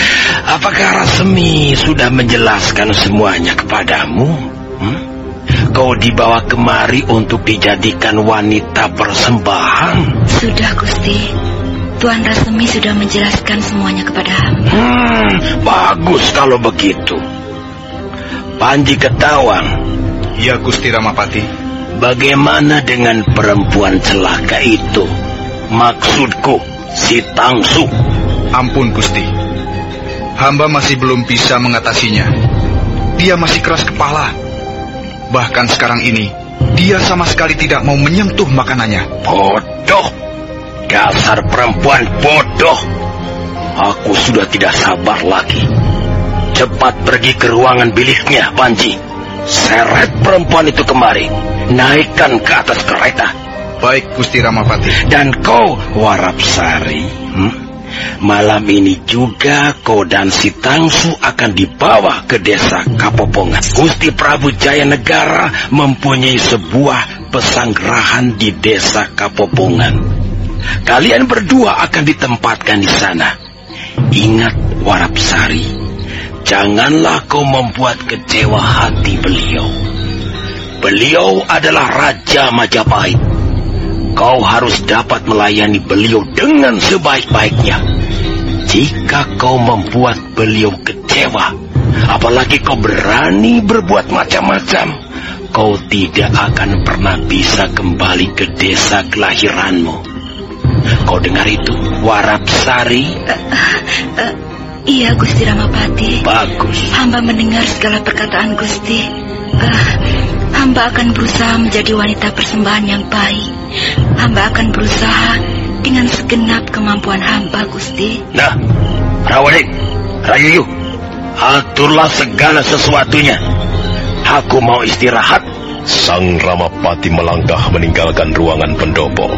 [SPEAKER 9] Apakah Rasmi sudah menjelaskan semuanya kepadamu? Hmm? Kau dibawa kemari untuk dijadikan wanita persembahan?
[SPEAKER 7] Sudah, Gusti. Tuan Rasemi sudah menjelaskan semuanya kepada hamba.
[SPEAKER 9] Hmm, bagus kalau begitu. Panji Ketawang.
[SPEAKER 10] Ya, Gusti Ramapati.
[SPEAKER 9] Bagaimana dengan perempuan celaka itu? Maksudku, si Tangsu.
[SPEAKER 10] Ampun, Gusti. Hamba masih belum bisa mengatasinya. Dia masih keras kepala Bahkan sekarang ini, dia sama sekali tidak mau menyentuh makanannya.
[SPEAKER 9] Bodoh! Dasar perempuan bodoh! Aku sudah tidak sabar lagi. Cepat pergi ke ruangan biliknya, Panji. Seret perempuan itu kemari. Naikkan ke atas kereta.
[SPEAKER 10] Baik, Gusti Ramapati.
[SPEAKER 9] Dan kau, Warapsari, hmm? Malam ini juga kau dan si Tangsu akan dibawa ke desa Kapopongan. Gusti Prabu Jaya Negara mempunyai sebuah pesanggerahan di desa Kapopongan. Kalian berdua akan ditempatkan di sana. Ingat Warapsari, janganlah kau membuat kecewa hati beliau. Beliau adalah Raja Majapahit kau harus dapat melayani beliau dengan sebaik-baiknya. Jika kau membuat beliau kecewa, apalagi kau berani berbuat macam-macam, kau tidak akan pernah bisa kembali ke desa kelahiranmu. Kau dengar itu, Warapsari? Uh, uh,
[SPEAKER 7] uh, iya, Gusti Ramapati.
[SPEAKER 9] Bagus.
[SPEAKER 7] Hamba mendengar segala perkataan Gusti. Uh, hamba akan berusaha menjadi wanita persembahan yang baik. Hamba akan berusaha dengan segenap kemampuan hamba, Gusti.
[SPEAKER 9] Nah, Rawading, Rayuyu, aturlah segala sesuatunya. Aku mau istirahat.
[SPEAKER 5] Sang Ramapati melangkah meninggalkan ruangan pendopo.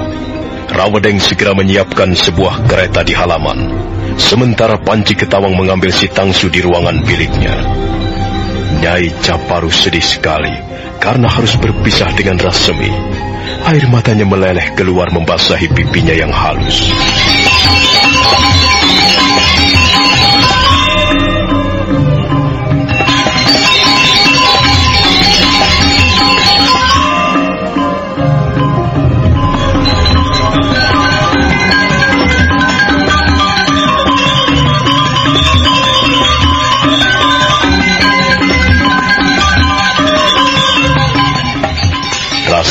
[SPEAKER 5] Rawadeng segera menyiapkan sebuah kereta di halaman. Sementara Panci Ketawang mengambil si Tangsu di ruangan biliknya. Nyai Caparu sedih sekali karena harus berpisah dengan Rasemi. Air matanya meleleh keluar membasahi pipinya yang halus.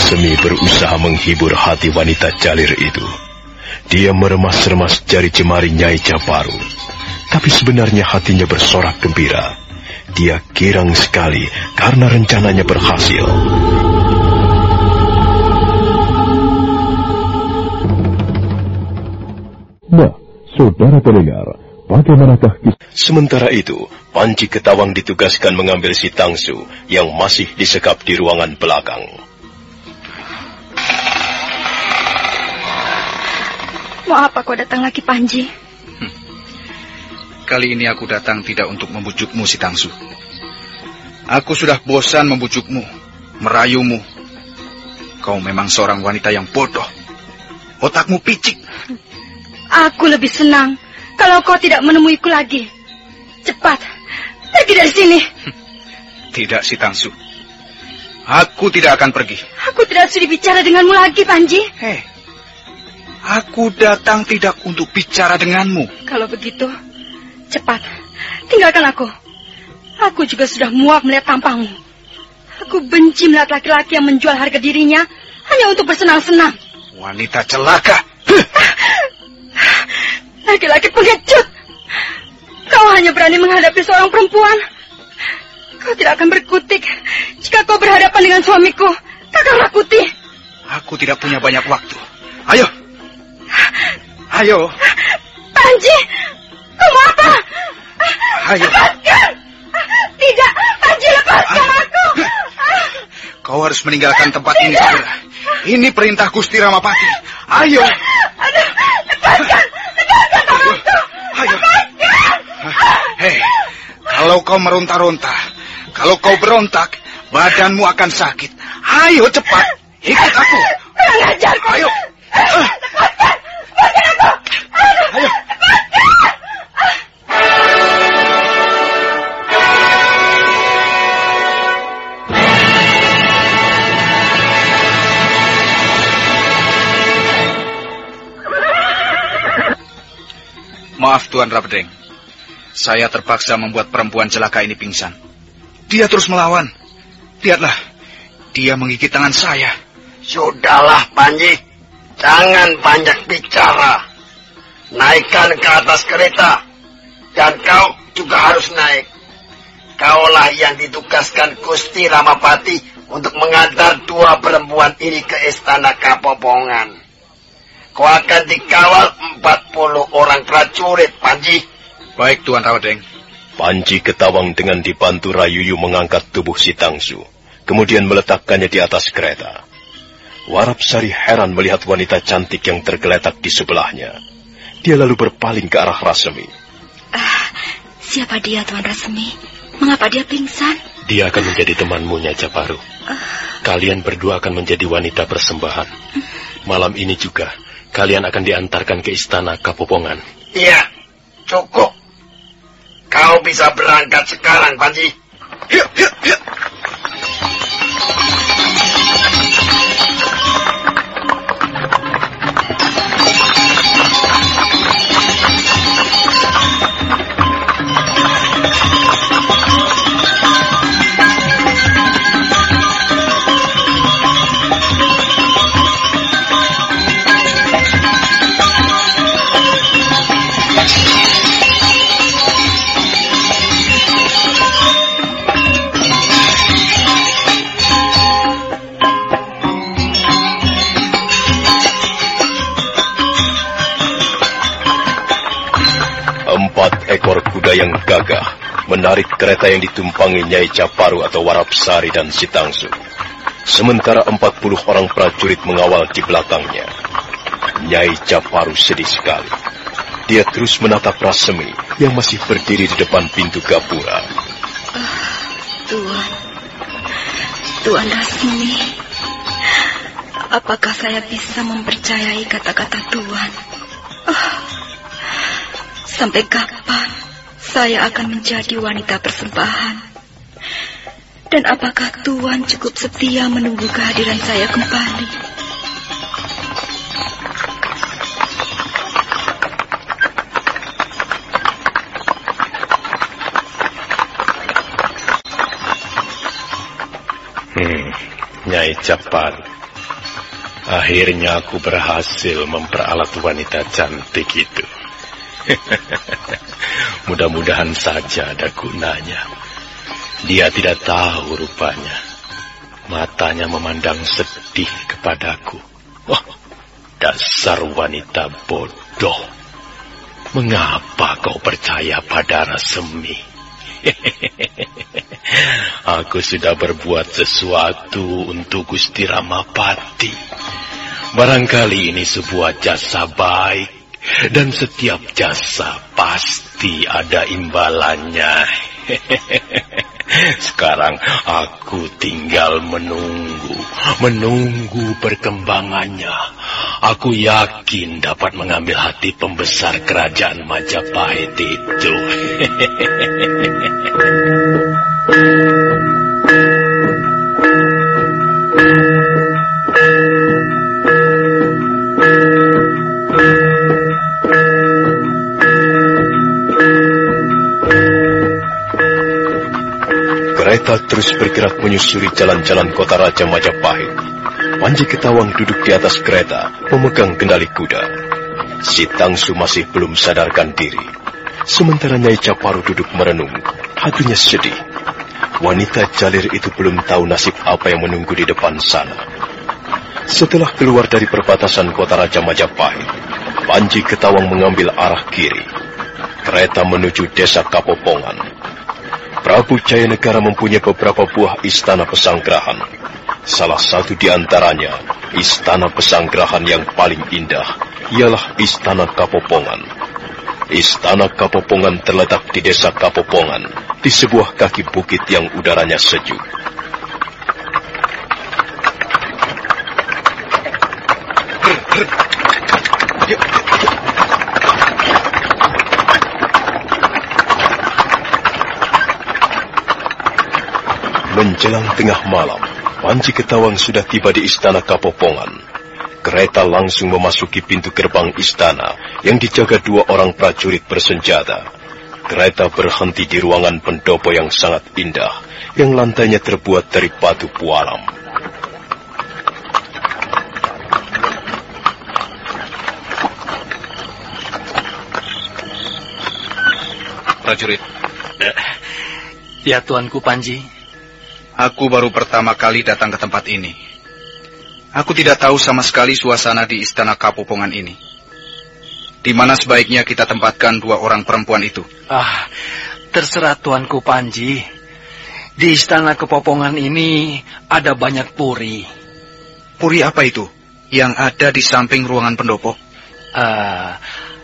[SPEAKER 5] Semi berusaha menghibur hati wanita jalir itu. Dia meremas-remas jari jemari Nyai Japaru. Tapi sebenarnya hatinya bersorak gembira. Dia girang sekali karena rencananya berhasil. Nah, saudara pendengar, bagaimanakah kisah... Sementara itu, Panci Ketawang ditugaskan mengambil si Tangsu yang masih disekap di ruangan belakang.
[SPEAKER 7] Mau apa kau datang lagi, Panji? Hmm.
[SPEAKER 10] Kali ini aku datang tidak untuk membujukmu, si Tangsu. Aku sudah bosan membujukmu, merayumu. Kau memang seorang wanita yang bodoh. Otakmu picik.
[SPEAKER 7] Aku lebih senang kalau kau tidak menemuiku lagi. Cepat, pergi dari sini.
[SPEAKER 10] Tidak, si Tangsu. Aku tidak akan pergi.
[SPEAKER 11] Aku tidak sudi bicara denganmu lagi, Panji.
[SPEAKER 10] Hei, aku datang tidak untuk bicara denganmu.
[SPEAKER 11] Kalau begitu, cepat, tinggalkan aku. Aku juga sudah muak melihat tampangmu. Aku benci melihat laki-laki yang menjual harga dirinya hanya untuk bersenang-senang.
[SPEAKER 10] Wanita celaka.
[SPEAKER 11] Laki-laki pengecut. Kau hanya berani menghadapi seorang perempuan. Kau tidak akan berkutik jika kau berhadapan dengan suamiku, Kakang Rakuti.
[SPEAKER 10] Aku tidak punya banyak waktu. Ayo. Ayo.
[SPEAKER 11] Panji, kamu apa?
[SPEAKER 10] Ayo.
[SPEAKER 11] Lepaskan. Tidak, Panji lepaskan aku.
[SPEAKER 10] Kau harus meninggalkan tempat ini segera. Ini perintah Gusti Ramapati. Ayo.
[SPEAKER 11] Aduh, lepaskan. Lepaskan tanganku.
[SPEAKER 10] Ayo.
[SPEAKER 11] Lepaskan.
[SPEAKER 10] Hei, kalau kau meronta-ronta, kalau kau berontak, badanmu akan sakit. Ayo cepat, ikut aku.
[SPEAKER 11] Kurang ajar.
[SPEAKER 10] Ayo. Maaf Tuan Rabdeng. Saya terpaksa membuat perempuan celaka ini pingsan. Dia terus melawan. Lihatlah, dia menggigit tangan saya.
[SPEAKER 12] Sudahlah, Panji. Jangan banyak bicara. Naikkan ke atas kereta. Dan kau juga harus naik. Kaulah yang ditugaskan Gusti Ramapati untuk mengantar dua perempuan ini ke istana Kapopongan. Kau akan dikawal 40 orang prajurit, Panji.
[SPEAKER 10] Baik Tuan Rawdeng.
[SPEAKER 5] Panji Ketawang dengan dibantu Rayuyu mengangkat tubuh si Tangsu, kemudian meletakkannya di atas kereta. Warap Sari heran melihat wanita cantik yang tergeletak di sebelahnya. Dia lalu berpaling ke arah Rasemi.
[SPEAKER 7] Ah, siapa dia, Tuan Rasmi? Mengapa dia pingsan?
[SPEAKER 2] Dia akan menjadi temanmu, Nyai Caparu. Kalian berdua akan menjadi wanita persembahan. Malam ini juga, kalian akan diantarkan ke istana Kapopongan.
[SPEAKER 12] Iya, cukup. Kau bisa berangkat sekarang, Panji.
[SPEAKER 10] Yuk, yuk, yuk.
[SPEAKER 5] Menarik kereta yang ditumpangi Nyai Caparu atau Warapsari dan Sitangsu. Sementara empat puluh orang prajurit mengawal di belakangnya. Nyai Caparu sedih sekali. Dia terus menatap Rasemi yang masih berdiri di depan pintu gapura.
[SPEAKER 11] Tuan, Tuan Rasmi, apakah saya bisa mempercayai kata-kata Tuan? Ah, sampai kapan saya akan menjadi wanita persembahan? Dan apakah Tuan cukup setia menunggu kehadiran saya kembali?
[SPEAKER 2] Hmm, Nyai Caparu. Akhirnya aku berhasil memperalat wanita cantik itu. Mudah-mudahan saja ada gunanya. Dia tidak tahu rupanya. Matanya memandang sedih kepadaku. Wah, dasar wanita bodoh. Mengapa kau percaya pada Rasemi? Aku sudah berbuat sesuatu untuk Gusti Ramapati. Barangkali ini sebuah jasa baik. Dan setiap jasa pasti ada imbalannya. Sekarang aku tinggal menunggu, menunggu perkembangannya. Aku yakin dapat mengambil hati pembesar kerajaan Majapahit itu.
[SPEAKER 5] Wanita terus bergerak menyusuri jalan-jalan kota Raja Majapahit. Panji Ketawang duduk di atas kereta, memegang kendali kuda. Si Tangsu masih belum sadarkan diri. Sementara Nyai Caparu duduk merenung, hatinya sedih. Wanita jalir itu belum tahu nasib apa yang menunggu di depan sana. Setelah keluar dari perbatasan kota Raja Majapahit, Panji Ketawang mengambil arah kiri. Kereta menuju desa Kapopongan. Prabu Jayanegara mempunyai beberapa buah istana pesanggrahan. Salah satu di antaranya, istana pesanggrahan yang paling indah, ialah Istana Kapopongan. Istana Kapopongan terletak di desa Kapopongan, di sebuah kaki bukit yang udaranya sejuk. Menjelang tengah malam, Panji Ketawang sudah tiba di istana Kapopongan. Kereta langsung memasuki pintu gerbang istana yang dijaga dua orang prajurit bersenjata. Kereta berhenti di ruangan pendopo yang sangat indah, yang lantainya terbuat dari batu pualam.
[SPEAKER 10] Prajurit,
[SPEAKER 4] Ya Tuanku Panji,
[SPEAKER 10] aku baru pertama kali datang ke tempat ini. Aku tidak tahu sama sekali suasana di istana Kapopongan ini. Di mana sebaiknya kita tempatkan dua orang perempuan itu?
[SPEAKER 4] ah, terserah Tuanku Panji. Di istana kepopongan ini ada banyak puri.
[SPEAKER 10] Puri apa itu? Yang ada di samping ruangan pendopo?
[SPEAKER 4] Ah,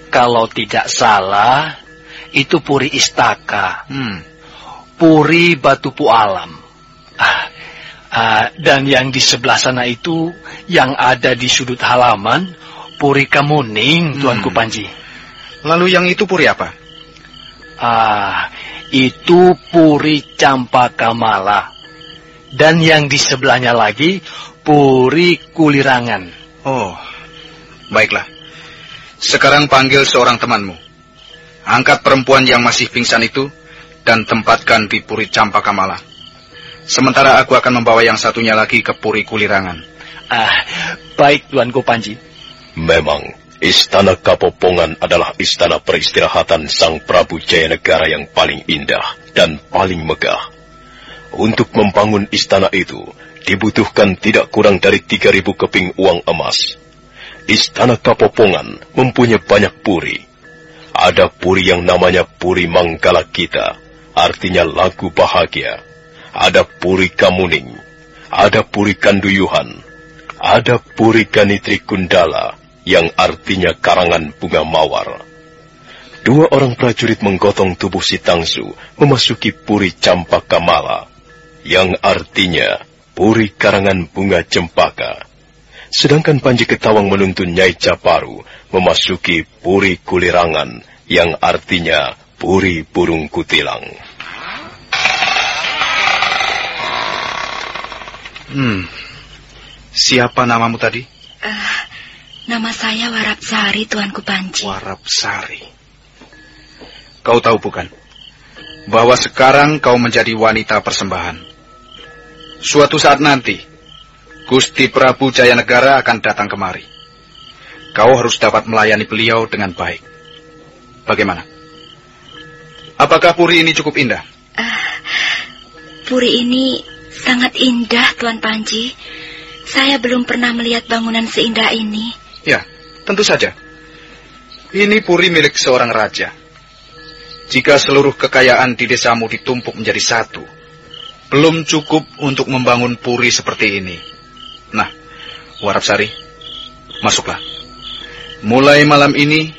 [SPEAKER 4] kalau tidak salah, itu puri istaka.
[SPEAKER 10] Hmm,
[SPEAKER 4] Puri Batu Pualam. Ah, ah, dan yang di sebelah sana itu, yang ada di sudut halaman, Puri Kamuning, Tuanku
[SPEAKER 10] Hmm.
[SPEAKER 4] Panji.
[SPEAKER 10] lalu yang itu puri apa?
[SPEAKER 4] Ah, itu Puri Campakamala. Dan yang di sebelahnya lagi, Puri Kulirangan.
[SPEAKER 10] Oh, baiklah. Sekarang panggil seorang temanmu. Angkat perempuan yang masih pingsan itu dan tempatkan di Puri Campakamala. Sementara aku akan membawa yang satunya lagi ke Puri Kulirangan.
[SPEAKER 4] Ah, baik Tuanku Panji.
[SPEAKER 5] Memang, istana Kapopongan adalah istana peristirahatan Sang Prabu Jayanegara yang paling indah dan paling megah. Untuk membangun istana itu, dibutuhkan tidak kurang dari 3.000 keping uang emas. Istana Kapopongan mempunyai banyak puri. Ada puri yang namanya Puri Manggala Kita, artinya lagu bahagia. Ada Puri Kamuning, ada Puri Kanduyuhan, ada Puri Ganitri Kundala, yang artinya karangan bunga mawar. Dua orang prajurit menggotong tubuh si Tangsu memasuki Puri Campakamala, yang artinya Puri karangan bunga cempaka. Sedangkan Panji Ketawang menuntun Nyai Caparu memasuki Puri Kulirangan, yang artinya Puri Burung Kutilang.
[SPEAKER 10] Hmm, siapa namamu tadi?
[SPEAKER 7] Eh, nama saya Warapsari, Tuanku Panji.
[SPEAKER 10] Warap Sari. Kau tahu bukan? Bahwa sekarang kau menjadi wanita persembahan. Suatu saat nanti, Gusti Prabu Jayanegara akan datang kemari. Kau harus dapat melayani beliau dengan baik. Bagaimana? Apakah puri ini cukup indah?
[SPEAKER 7] Puri ini sangat indah, Tuan Panji. Saya belum pernah melihat bangunan seindah ini.
[SPEAKER 10] Ya, tentu saja. Ini puri milik seorang raja. Jika seluruh kekayaan di desamu ditumpuk menjadi satu, belum cukup untuk membangun puri seperti ini. Nah, Warapsari, masuklah. Mulai malam ini,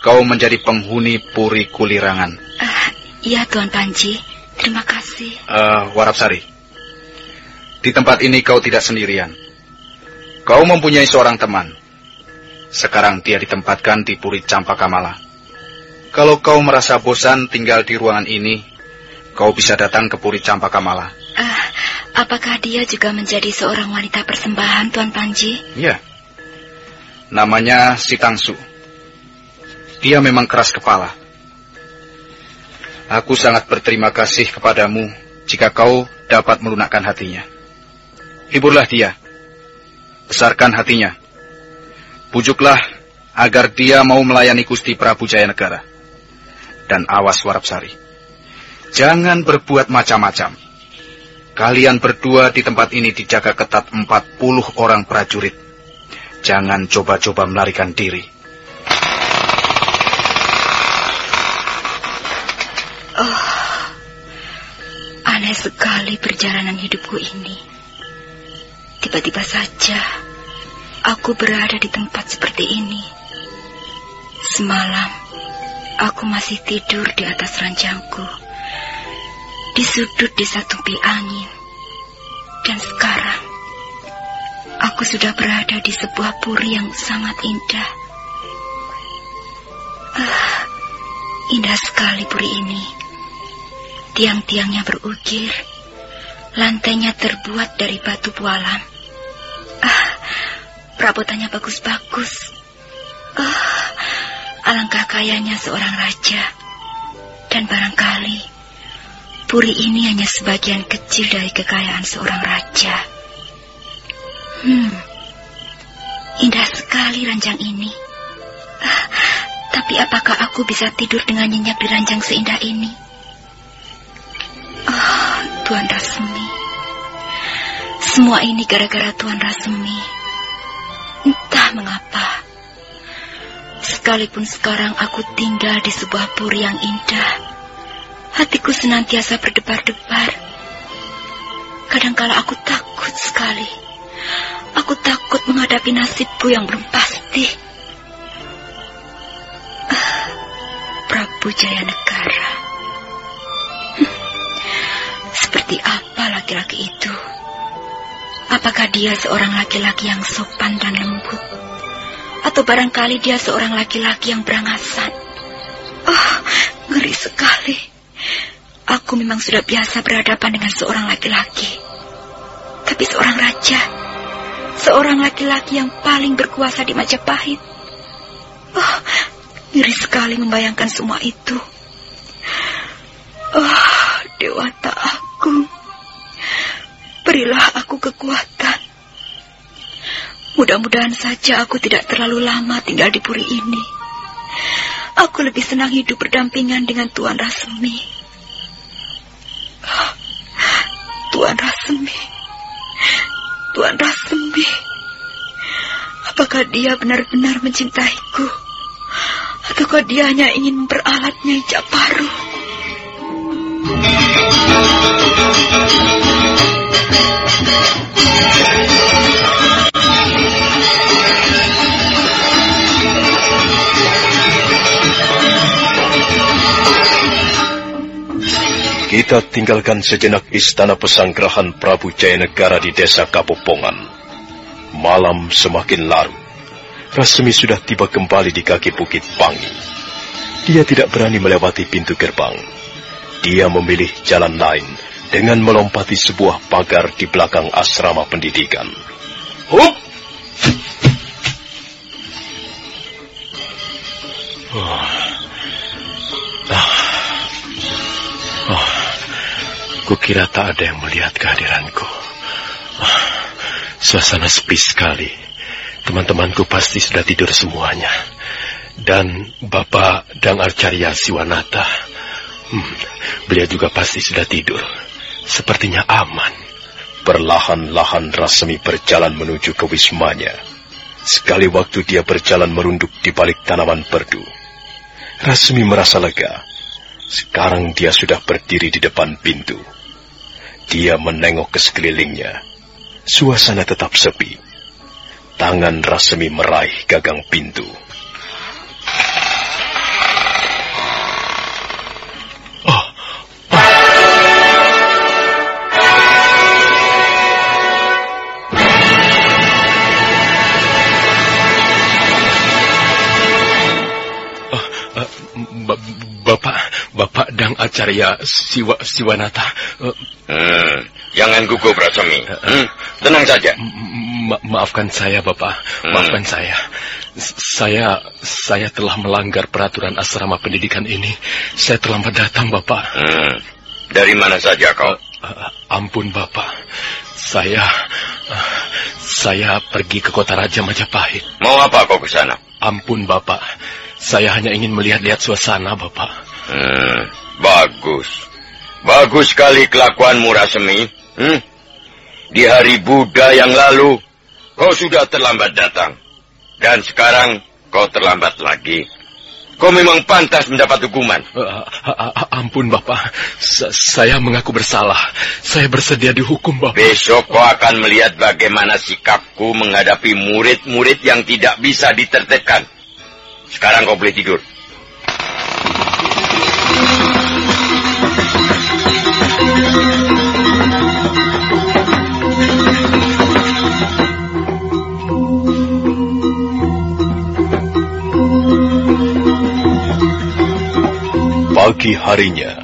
[SPEAKER 10] kau menjadi penghuni puri kulirangan.
[SPEAKER 7] Ah, iya, Tuan Panji. Terima kasih.
[SPEAKER 10] Eh, Warapsari, di tempat ini kau tidak sendirian. Kau mempunyai seorang teman. Sekarang dia ditempatkan di Puri Campakamala. Kalau kau merasa bosan tinggal di ruangan ini, kau bisa datang ke Puri Campakamala.
[SPEAKER 7] Ah, apakah dia juga menjadi seorang wanita persembahan, Tuan Panji?
[SPEAKER 10] Iya. Namanya Sitangsu. Dia memang keras kepala. Aku sangat berterima kasih kepadamu jika kau dapat melunakkan hatinya. Hiburlah dia. Besarkan hatinya. Bujuklah agar dia mau melayani Gusti Prabu Jaya Negara. Dan awas Warapsari. Jangan berbuat macam-macam. Kalian berdua di tempat ini dijaga ketat 40 orang prajurit. Jangan coba-coba melarikan diri.
[SPEAKER 7] Oh, aneh sekali perjalanan hidupku ini. Tiba-tiba saja aku berada di tempat seperti ini. Semalam aku masih tidur di atas ranjangku di sudut desa tumpi angin. Dan sekarang, aku sudah berada di sebuah puri yang sangat indah. Ah, indah sekali puri ini. Tiang-tiangnya berukir, lantainya terbuat dari batu pualam. Perabotannya bagus-bagus. Ah, alangkah kayanya seorang raja. Dan barangkali Puri ini hanya sebagian kecil dari kekayaan seorang raja. Hmm, indah sekali ranjang ini. Ah, tapi apakah aku bisa tidur dengan nyenyak di ranjang seindah ini? Oh, Tuan Rasmi. Semua ini gara-gara Tuan Rasmi. Entah mengapa. Sekalipun sekarang aku tinggal di sebuah puri yang indah, Hatiku senantiasa berdebar-debar. Kadangkala aku takut sekali. Aku takut menghadapi nasibku yang belum pasti. Ah, Prabu Jaya Negara. Hmm, seperti apa laki-laki itu? Apakah dia seorang laki-laki yang sopan dan lembut? Atau barangkali dia seorang laki-laki yang berangasan? Oh, ngeri sekali. Aku memang sudah biasa berhadapan dengan seorang laki-laki. Tapi seorang raja, seorang laki-laki yang paling berkuasa di Majapahit. Oh, ngeri sekali membayangkan semua itu. Oh, Dewata aku. Berilah aku kekuatan. Mudah-mudahan saja aku tidak terlalu lama tinggal di puri ini. Aku lebih senang hidup berdampingan dengan Tuan Rasmi. Tuan Rasemi. Tuan Rasemi. Apakah dia benar-benar mencintaiku? Ataukah dia hanya ingin memperalatnya Japaru?
[SPEAKER 5] Kita tinggalkan sejenak istana pesanggrahan Prabu Jayanegara di desa Kapopongan. Malam semakin larut. Rasmi sudah tiba kembali di kaki Bukit Pangi. Dia tidak berani melewati pintu gerbang. Dia memilih jalan lain dengan melompati sebuah pagar di belakang asrama pendidikan. Hup! Oh.
[SPEAKER 2] Kukira tak ada yang melihat kehadiranku. Oh, suasana sepi sekali. Teman-temanku pasti sudah tidur semuanya. Dan Bapak Dang Arcarya Siwanata, hmm, beliau juga pasti sudah tidur. Sepertinya aman.
[SPEAKER 5] Perlahan-lahan Rasmi berjalan menuju ke wismanya. Sekali waktu dia berjalan merunduk di balik tanaman perdu. Rasmi merasa lega. Sekarang dia sudah berdiri di depan pintu. Dia menengok ke sekelilingnya. Suasana tetap sepi. Tangan Rasemi meraih gagang pintu.
[SPEAKER 2] Bapak, Dang Acarya Siwa, Siwanata.
[SPEAKER 13] Uh, hmm, jangan gugup Rasemi. Hmm, tenang saja.
[SPEAKER 2] Ma maafkan saya, Bapak. Hmm. Maafkan saya. Saya saya telah melanggar peraturan asrama pendidikan ini. Saya terlambat datang, Bapak.
[SPEAKER 13] Hmm. Dari mana saja kau?
[SPEAKER 2] Uh, ampun Bapak, saya uh, saya pergi ke kota Raja Majapahit.
[SPEAKER 13] Mau apa kau ke sana?
[SPEAKER 2] Ampun Bapak, saya hanya ingin melihat-lihat suasana Bapak.
[SPEAKER 13] Hmm, bagus. Bagus sekali kelakuanmu Rasemi. Hmm? Di hari Buddha yang lalu, kau sudah terlambat datang. Dan sekarang kau terlambat lagi. Kau memang pantas mendapat hukuman. Uh,
[SPEAKER 2] ampun, Bapak. S saya mengaku bersalah. Saya bersedia dihukum, Bapak.
[SPEAKER 13] Besok kau akan melihat bagaimana sikapku menghadapi murid-murid yang tidak bisa ditertibkan. Sekarang kau boleh tidur.
[SPEAKER 5] Pagi harinya,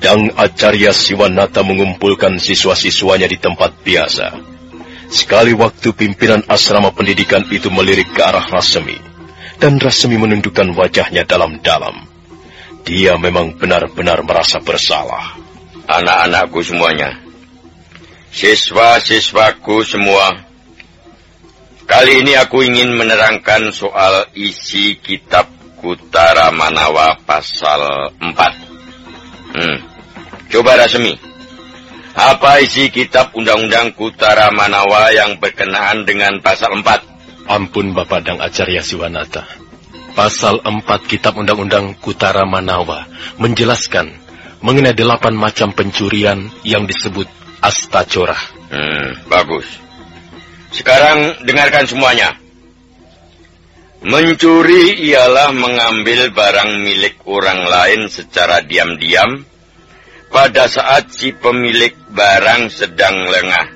[SPEAKER 5] Dang Acarya Siwanata mengumpulkan siswa-siswanya di tempat biasa. Sekali waktu pimpinan asrama pendidikan itu melirik ke arah Rasemi, dan Rasemi menundukkan wajahnya dalam-dalam. Dia memang benar-benar merasa bersalah.
[SPEAKER 13] Anak-anakku semuanya, siswa-siswaku semua, kali ini aku ingin menerangkan soal isi kitab Kutara Manawa pasal 4. Hmm. Coba Rasmi. Apa isi kitab Undang-Undang Kutara Manawa yang berkenaan dengan pasal 4?
[SPEAKER 2] Ampun Bapak Dang Acarya Siwanata. Pasal 4 Kitab Undang-Undang Kutara Manawa menjelaskan mengenai delapan macam pencurian yang disebut astacora.
[SPEAKER 13] Hmm, bagus. Sekarang dengarkan semuanya. Mencuri ialah mengambil barang milik orang lain secara diam-diam pada saat si pemilik barang sedang lengah.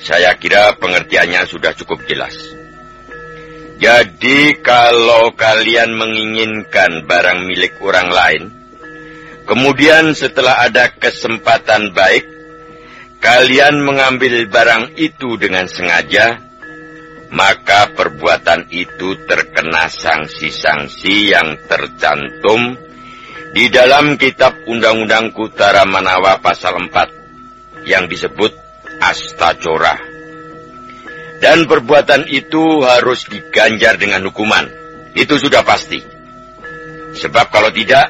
[SPEAKER 13] Saya kira pengertiannya sudah cukup jelas. Jadi kalau kalian menginginkan barang milik orang lain, kemudian setelah ada kesempatan baik, kalian mengambil barang itu dengan sengaja, maka perbuatan itu terkena sanksi-sanksi yang tercantum di dalam kitab Undang-Undang Kutara Manawa pasal 4 yang disebut Astacora. Dan perbuatan itu harus diganjar dengan hukuman. Itu sudah pasti. Sebab kalau tidak,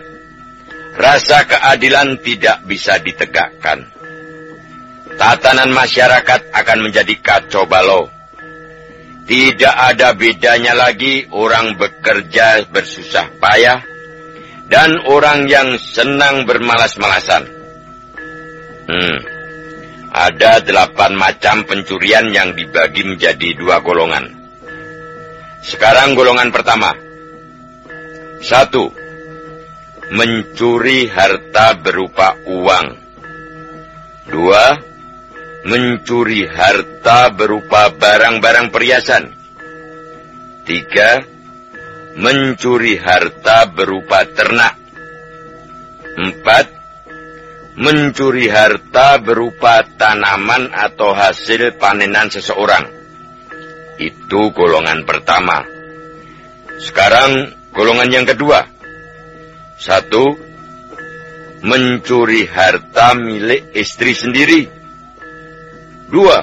[SPEAKER 13] rasa keadilan tidak bisa ditegakkan. Tatanan masyarakat akan menjadi kacau balau tidak ada bedanya lagi orang bekerja bersusah payah dan orang yang senang bermalas-malasan. Hmm. Ada delapan macam pencurian yang dibagi menjadi dua golongan. Sekarang golongan pertama. Satu. Mencuri harta berupa uang. Dua mencuri harta berupa barang-barang perhiasan. Tiga, mencuri harta berupa ternak. Empat, mencuri harta berupa tanaman atau hasil panenan seseorang. Itu golongan pertama. Sekarang golongan yang kedua. Satu, mencuri harta milik istri sendiri. Dua,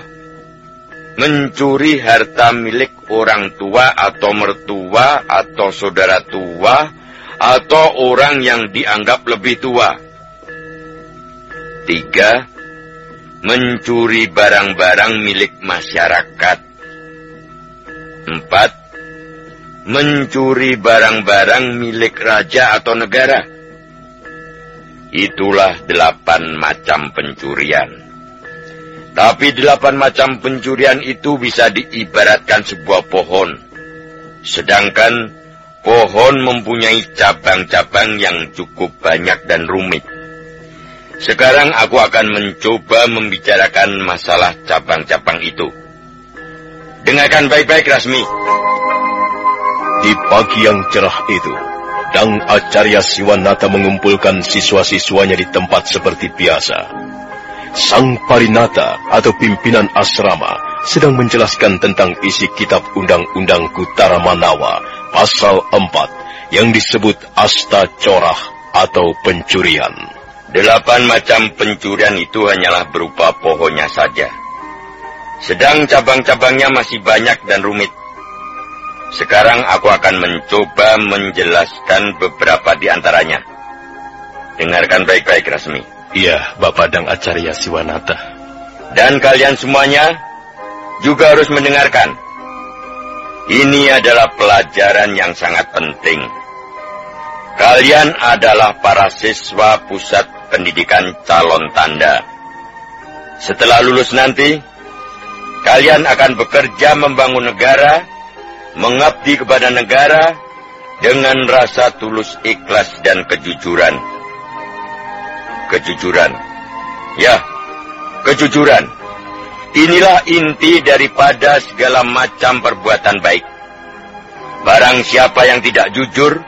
[SPEAKER 13] mencuri harta milik orang tua atau mertua atau saudara tua atau orang yang dianggap lebih tua. Tiga, mencuri barang-barang milik masyarakat. Empat, mencuri barang-barang milik raja atau negara. Itulah delapan macam pencurian. Tapi delapan macam pencurian itu bisa diibaratkan sebuah pohon. Sedangkan pohon mempunyai cabang-cabang yang cukup banyak dan rumit. Sekarang aku akan mencoba membicarakan masalah cabang-cabang itu. Dengarkan baik-baik, Rasmi.
[SPEAKER 5] Di pagi yang cerah itu, Dang Acarya Siwanata mengumpulkan siswa-siswanya di tempat seperti biasa. Sang Parinata atau pimpinan asrama sedang menjelaskan tentang isi kitab Undang-Undang Kutara Manawa pasal 4 yang disebut Asta Corah atau pencurian.
[SPEAKER 13] Delapan macam pencurian itu hanyalah berupa pohonnya saja. Sedang cabang-cabangnya masih banyak dan rumit. Sekarang aku akan mencoba menjelaskan beberapa di antaranya. Dengarkan baik-baik, Rasmi.
[SPEAKER 2] Iya, Bapak Dang Acarya Siwanata.
[SPEAKER 13] Dan kalian semuanya juga harus mendengarkan. Ini adalah pelajaran yang sangat penting. Kalian adalah para siswa pusat pendidikan calon tanda. Setelah lulus nanti, kalian akan bekerja membangun negara, mengabdi kepada negara dengan rasa tulus ikhlas dan kejujuran. Kejujuran. Ya, kejujuran. Inilah inti daripada segala macam perbuatan baik. Barang siapa yang tidak jujur,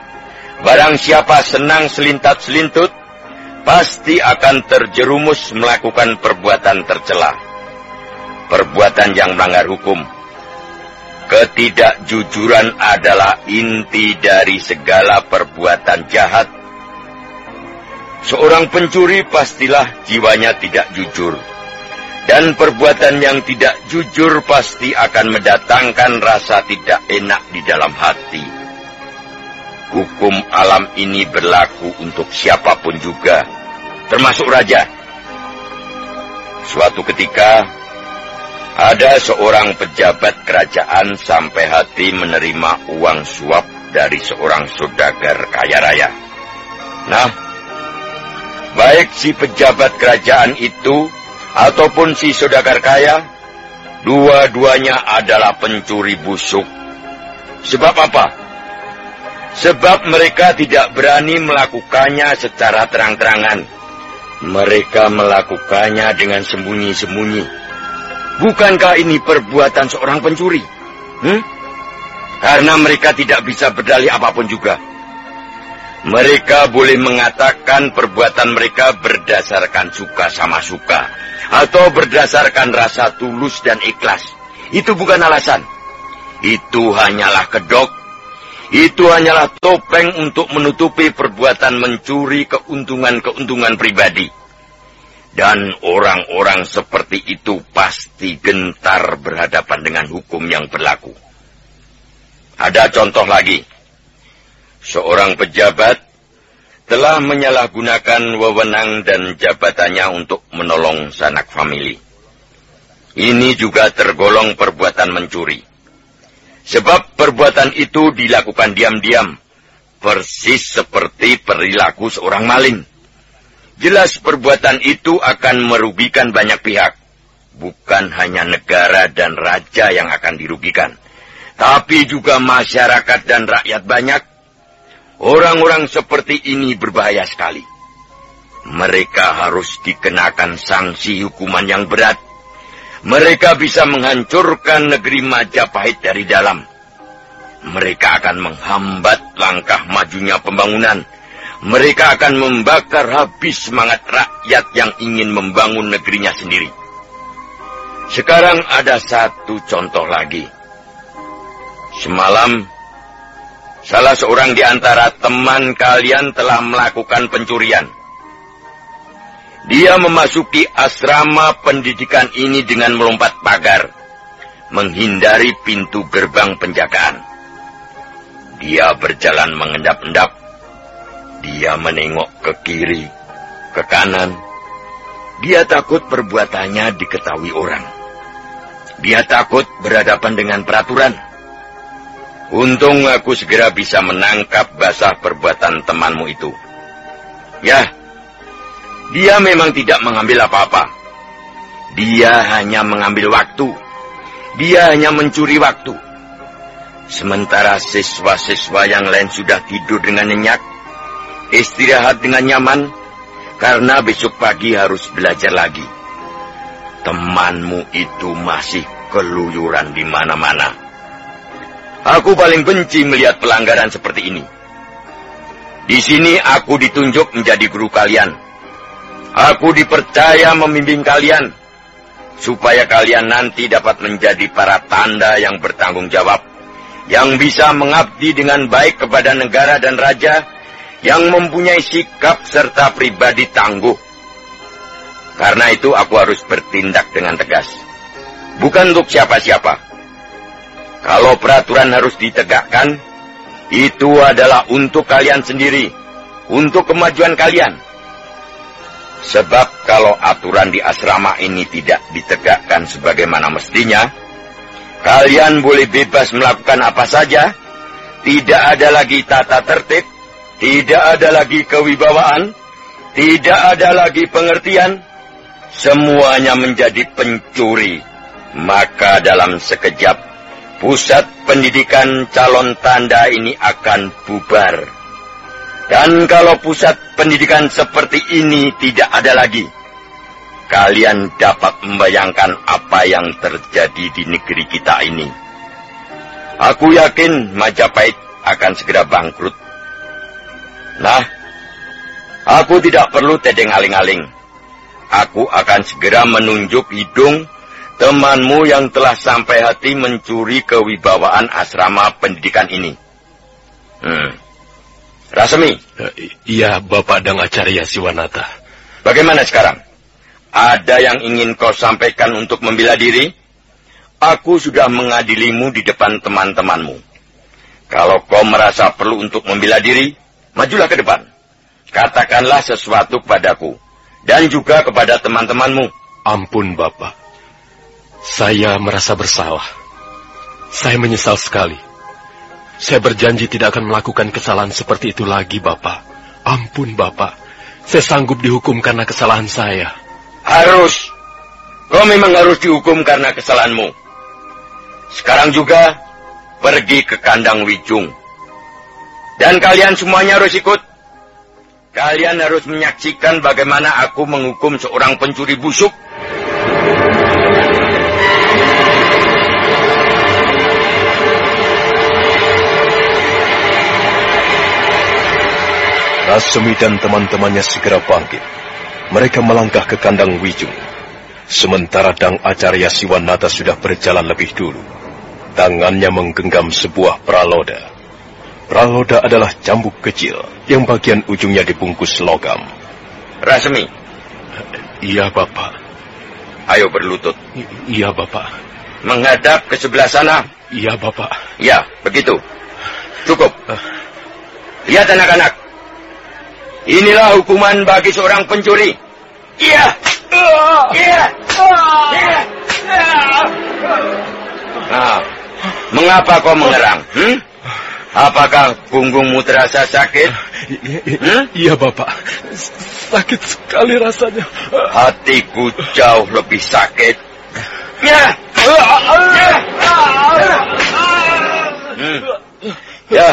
[SPEAKER 13] barang siapa senang selintat-selintut, pasti akan terjerumus melakukan perbuatan tercela. Perbuatan yang melanggar hukum. Ketidakjujuran adalah inti dari segala perbuatan jahat. Seorang pencuri pastilah jiwanya tidak jujur. Dan perbuatan yang tidak jujur pasti akan mendatangkan rasa tidak enak di dalam hati. Hukum alam ini berlaku untuk siapa pun juga, termasuk raja. Suatu ketika, ada seorang pejabat kerajaan sampai hati menerima uang suap dari seorang saudagar kaya raya. Nah, baik si pejabat kerajaan itu ataupun si saudagar kaya, dua-duanya adalah pencuri busuk. Sebab apa? Sebab mereka tidak berani melakukannya secara terang-terangan. Mereka melakukannya dengan sembunyi-sembunyi. Bukankah ini perbuatan seorang pencuri? Hmm? Karena mereka tidak bisa berdalih apa pun juga. Mereka boleh mengatakan perbuatan mereka berdasarkan suka sama suka. Atau berdasarkan rasa tulus dan ikhlas. Itu bukan alasan. Itu hanyalah kedok itu hanyalah topeng untuk menutupi perbuatan mencuri keuntungan-keuntungan pribadi. Dan orang-orang seperti itu pasti gentar berhadapan dengan hukum yang berlaku. Ada contoh lagi. Seorang pejabat telah menyalahgunakan wewenang dan jabatannya untuk menolong sanak famili. Ini juga tergolong perbuatan mencuri. Sebab perbuatan itu dilakukan diam-diam, persis seperti perilaku seorang maling. Jelas perbuatan itu akan merugikan banyak pihak. Bukan hanya negara dan raja yang akan dirugikan, tapi juga masyarakat dan rakyat banyak. Orang-orang seperti ini berbahaya sekali. Mereka harus dikenakan sanksi hukuman yang berat mereka bisa menghancurkan negeri Majapahit dari dalam. Mereka akan menghambat langkah majunya pembangunan. Mereka akan membakar habis semangat rakyat yang ingin membangun negerinya sendiri. Sekarang ada satu contoh lagi. Semalam, salah seorang di antara teman kalian telah melakukan pencurian. Dia memasuki asrama pendidikan ini dengan melompat pagar, menghindari pintu gerbang penjagaan. Dia berjalan mengendap-endap. Dia menengok ke kiri, ke kanan. Dia takut perbuatannya diketahui orang. Dia takut berhadapan dengan peraturan. Untung aku segera bisa menangkap basah perbuatan temanmu itu. Ya, dia memang tidak mengambil apa-apa. Dia hanya mengambil waktu. Dia hanya mencuri waktu. Sementara siswa-siswa yang lain sudah tidur dengan nyenyak, istirahat dengan nyaman, karena besok pagi harus belajar lagi. Temanmu itu masih keluyuran di mana-mana. Aku paling benci melihat pelanggaran seperti ini. Di sini aku ditunjuk menjadi guru kalian Aku dipercaya membimbing kalian, supaya kalian nanti dapat menjadi para tanda yang bertanggung jawab, yang bisa mengabdi dengan baik kepada negara dan raja, yang mempunyai sikap serta pribadi tangguh. Karena itu aku harus bertindak dengan tegas. Bukan untuk siapa-siapa. Kalau peraturan harus ditegakkan, itu adalah untuk kalian sendiri, untuk kemajuan kalian. Sebab kalau aturan di asrama ini tidak ditegakkan sebagaimana mestinya, kalian boleh bebas melakukan apa saja, tidak ada lagi tata tertib, tidak ada lagi kewibawaan, tidak ada lagi pengertian, semuanya menjadi pencuri. Maka dalam sekejap, pusat pendidikan calon tanda ini akan bubar. Dan kalau pusat pendidikan seperti ini tidak ada lagi, kalian dapat membayangkan apa yang terjadi di negeri kita ini. Aku yakin Majapahit akan segera bangkrut. Nah, aku tidak perlu tedeng aling-aling. Aku akan segera menunjuk hidung temanmu yang telah sampai hati mencuri kewibawaan asrama pendidikan ini. Hmm. Rasmi.
[SPEAKER 2] Uh, iya, Bapak Dang Acarya Siwanata.
[SPEAKER 13] Bagaimana sekarang? Ada yang ingin kau sampaikan untuk membela diri? Aku sudah mengadilimu di depan teman-temanmu. Kalau kau merasa perlu untuk membela diri, majulah ke depan. Katakanlah sesuatu kepadaku dan juga kepada teman-temanmu.
[SPEAKER 2] Ampun, Bapak. Saya merasa bersalah. Saya menyesal sekali. Saya berjanji tidak akan melakukan kesalahan seperti itu lagi, Bapak. Ampun, Bapak. Saya sanggup dihukum karena kesalahan saya.
[SPEAKER 13] Harus. Kau memang harus dihukum karena kesalahanmu. Sekarang juga pergi ke kandang Wijung. Dan kalian semuanya harus ikut. Kalian harus menyaksikan bagaimana aku menghukum seorang pencuri busuk.
[SPEAKER 5] Rasemi dan teman-temannya segera bangkit. Mereka melangkah ke kandang Wijung. Sementara Dang Acarya Siwanata sudah berjalan lebih dulu. Tangannya menggenggam sebuah praloda. Praloda adalah cambuk kecil yang bagian ujungnya dibungkus logam.
[SPEAKER 13] Rasmi.
[SPEAKER 2] Iya, Bapak.
[SPEAKER 13] Ayo berlutut.
[SPEAKER 2] I iya, Bapak.
[SPEAKER 13] Menghadap ke sebelah sana.
[SPEAKER 2] Iya, Bapak.
[SPEAKER 13] Ya, begitu. Cukup. Lihat anak-anak. Inilah hukuman bagi seorang pencuri. Iya. Iya. Iya. Nah, mengapa kau mengerang? Hmm? Apakah punggungmu terasa sakit?
[SPEAKER 2] Hmm? Iya, Bapak. Sakit sekali rasanya.
[SPEAKER 13] Hatiku jauh lebih sakit. Ya. Hmm. Ya.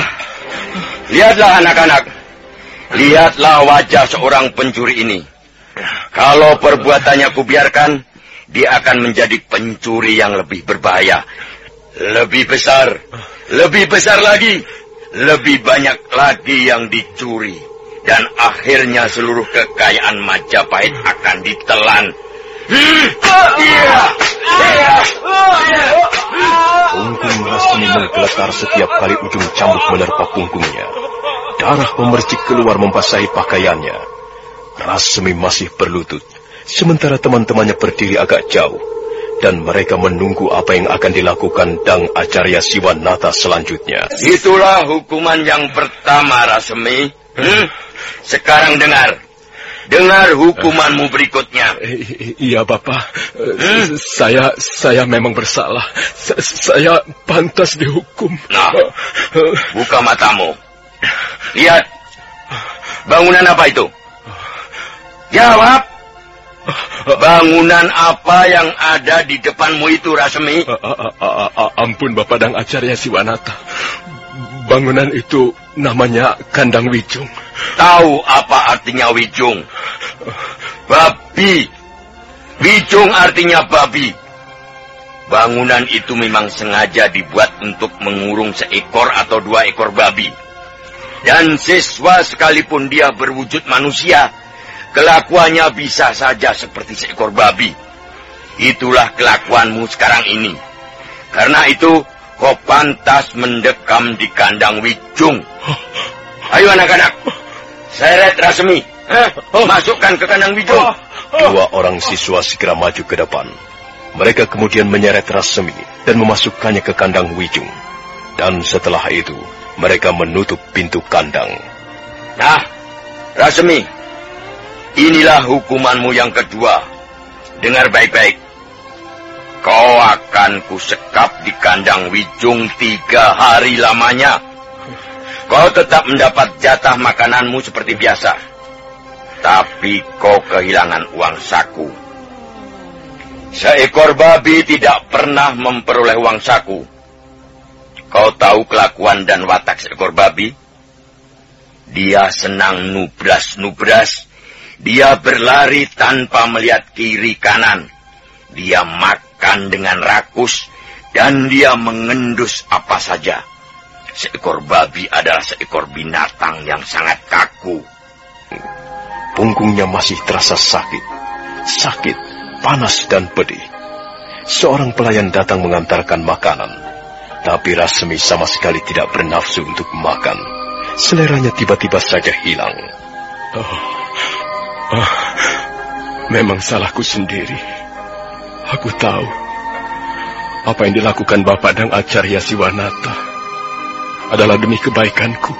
[SPEAKER 13] Lihatlah anak-anak. Lihatlah wajah seorang pencuri ini. Kalau perbuatannya kubiarkan, dia akan menjadi pencuri yang lebih berbahaya. Lebih besar, lebih besar lagi, lebih banyak lagi yang dicuri. Dan akhirnya seluruh kekayaan Majapahit akan ditelan.
[SPEAKER 5] Punggung Rasmi menggeletar setiap kali ujung cambuk menerpa punggungnya. Darah memercik keluar membasahi pakaiannya. Rasmi masih berlutut, sementara teman-temannya berdiri agak jauh. Dan mereka menunggu apa yang akan dilakukan Dang Acarya Siwanata selanjutnya.
[SPEAKER 13] Itulah hukuman yang pertama, Rasmi. Hmm? Sekarang dengar. Dengar hukumanmu berikutnya.
[SPEAKER 2] Iya, Bapak. Hmm? Saya saya memang bersalah. Sa saya pantas dihukum.
[SPEAKER 13] Nah, buka matamu. Lihat. Bangunan apa itu? Jawab. Bangunan apa yang ada di depanmu itu, Rasmi?
[SPEAKER 2] Ampun, Bapak dan Acarya Siwanata. Bangunan itu namanya Kandang Wijung.
[SPEAKER 13] Tahu apa artinya Wijung? Babi. Wijung artinya babi. Bangunan itu memang sengaja dibuat untuk mengurung seekor atau dua ekor babi. Dan siswa sekalipun dia berwujud manusia, kelakuannya bisa saja seperti seekor babi. Itulah kelakuanmu sekarang ini. Karena itu, kau pantas mendekam di kandang Wijung. Ayo anak-anak, Seret Rasmi. Eh, masukkan ke kandang Wijung.
[SPEAKER 5] Dua orang siswa segera maju ke depan. Mereka kemudian menyeret Rasmi dan memasukkannya ke kandang Wijung. Dan setelah itu, mereka menutup pintu kandang.
[SPEAKER 13] Nah, Rasmi, inilah hukumanmu yang kedua. Dengar baik-baik. Kau akan kusekap di kandang Wijung tiga hari lamanya. Kau tetap mendapat jatah makananmu seperti biasa. Tapi kau kehilangan uang saku. Seekor babi tidak pernah memperoleh uang saku. Kau tahu kelakuan dan watak seekor babi? Dia senang nubras-nubras. Dia berlari tanpa melihat kiri kanan. Dia makan dengan rakus dan dia mengendus apa saja. Seekor babi adalah seekor binatang yang sangat kaku.
[SPEAKER 5] Punggungnya masih terasa sakit. Sakit, panas dan pedih. Seorang pelayan datang mengantarkan makanan. Tapi Rasmi sama sekali tidak bernafsu untuk makan. Seleranya tiba-tiba saja hilang.
[SPEAKER 2] Oh, oh, memang salahku sendiri. Aku tahu apa yang dilakukan Bapak dan Acarya Siwanata adalah demi kebaikanku.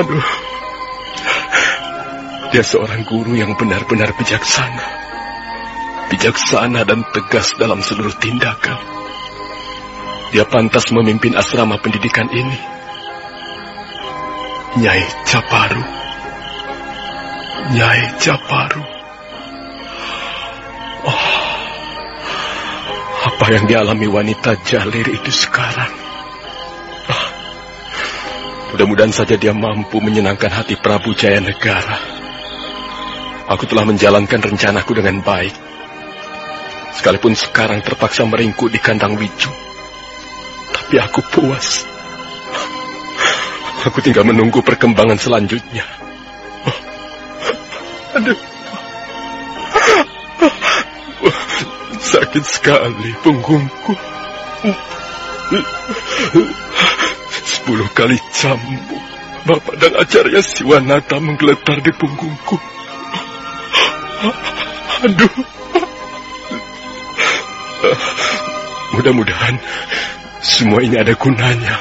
[SPEAKER 2] Aduh, dia seorang guru yang benar-benar bijaksana. Bijaksana dan tegas dalam seluruh tindakan. Dia pantas memimpin asrama pendidikan ini. Nyai Caparu. Nyai Caparu. Oh, apa yang dialami wanita jalir itu sekarang? Mudah-mudahan saja dia mampu menyenangkan hati Prabu Jaya Negara. Aku telah menjalankan rencanaku dengan baik. Sekalipun sekarang terpaksa meringkuk di kandang Wiju. Tapi aku puas. Aku tinggal menunggu perkembangan selanjutnya. Aduh. Sakit sekali punggungku. Sepuluh kali cambuk. Bapak dan acarya Siwanata menggeletar di punggungku. Aduh. Mudah-mudahan semua ini ada gunanya.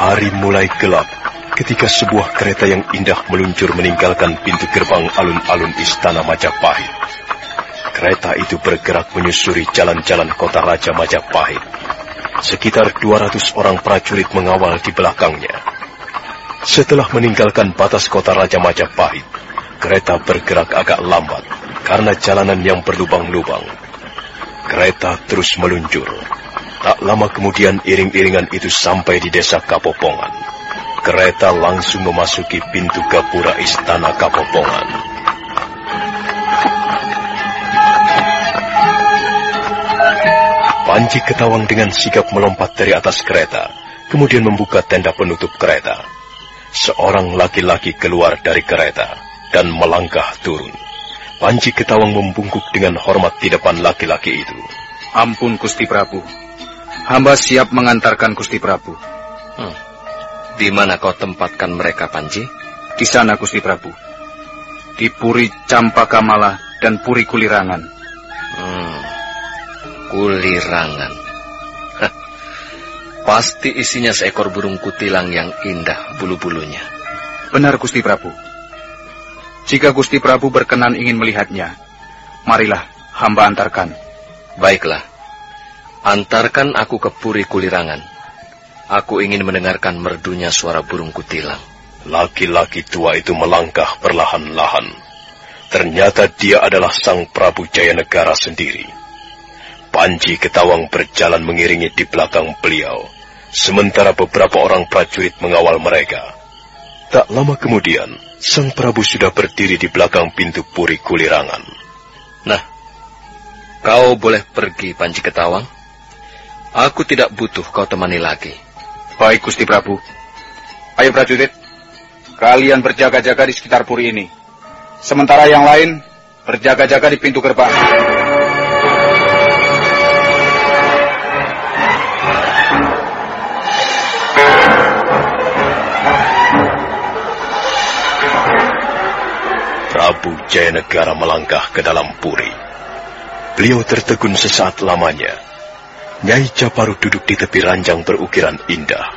[SPEAKER 5] Hari mulai gelap ketika sebuah kereta yang indah meluncur meninggalkan pintu gerbang alun-alun istana Majapahit. Kereta itu bergerak menyusuri jalan-jalan kota Raja Majapahit. Sekitar 200 orang prajurit mengawal di belakangnya. Setelah meninggalkan batas kota Raja Majapahit, kereta bergerak agak lambat karena jalanan yang berlubang-lubang. Kereta terus meluncur Tak lama kemudian iring-iringan itu sampai di desa Kapopongan. Kereta langsung memasuki pintu gapura istana Kapopongan. Panji Ketawang dengan sigap melompat dari atas kereta, kemudian membuka tenda penutup kereta. Seorang laki-laki keluar dari kereta dan melangkah turun. Panji Ketawang membungkuk dengan hormat di depan laki-laki itu.
[SPEAKER 10] Ampun Gusti Prabu, Hamba siap mengantarkan Gusti Prabu.
[SPEAKER 3] Hmm. Di mana kau tempatkan mereka, Panji?
[SPEAKER 10] Di sana, Gusti Prabu. Di Puri Campakamala dan Puri Kulirangan.
[SPEAKER 3] Hmm. Kulirangan. Pasti isinya seekor burung kutilang yang indah bulu-bulunya.
[SPEAKER 10] Benar, Gusti Prabu. Jika Gusti Prabu berkenan ingin melihatnya, marilah hamba antarkan.
[SPEAKER 3] Baiklah. Antarkan aku ke Puri Kulirangan. Aku ingin mendengarkan merdunya suara burung kutilang.
[SPEAKER 5] Laki-laki tua itu melangkah perlahan-lahan. Ternyata dia adalah sang Prabu Jaya Negara sendiri. Panji Ketawang berjalan mengiringi di belakang beliau, sementara beberapa orang prajurit mengawal mereka. Tak lama kemudian, sang Prabu sudah berdiri di belakang pintu Puri Kulirangan.
[SPEAKER 3] Kau boleh pergi, Panji Ketawang. Aku tidak butuh kau temani lagi.
[SPEAKER 10] Baik, Gusti Prabu. Ayo prajurit, kalian berjaga-jaga di sekitar puri ini. Sementara yang lain berjaga-jaga di pintu gerbang.
[SPEAKER 5] Prabu Jayanegara melangkah ke dalam puri. Beliau tertegun sesaat lamanya. Nyai Japaru duduk di tepi ranjang berukiran indah.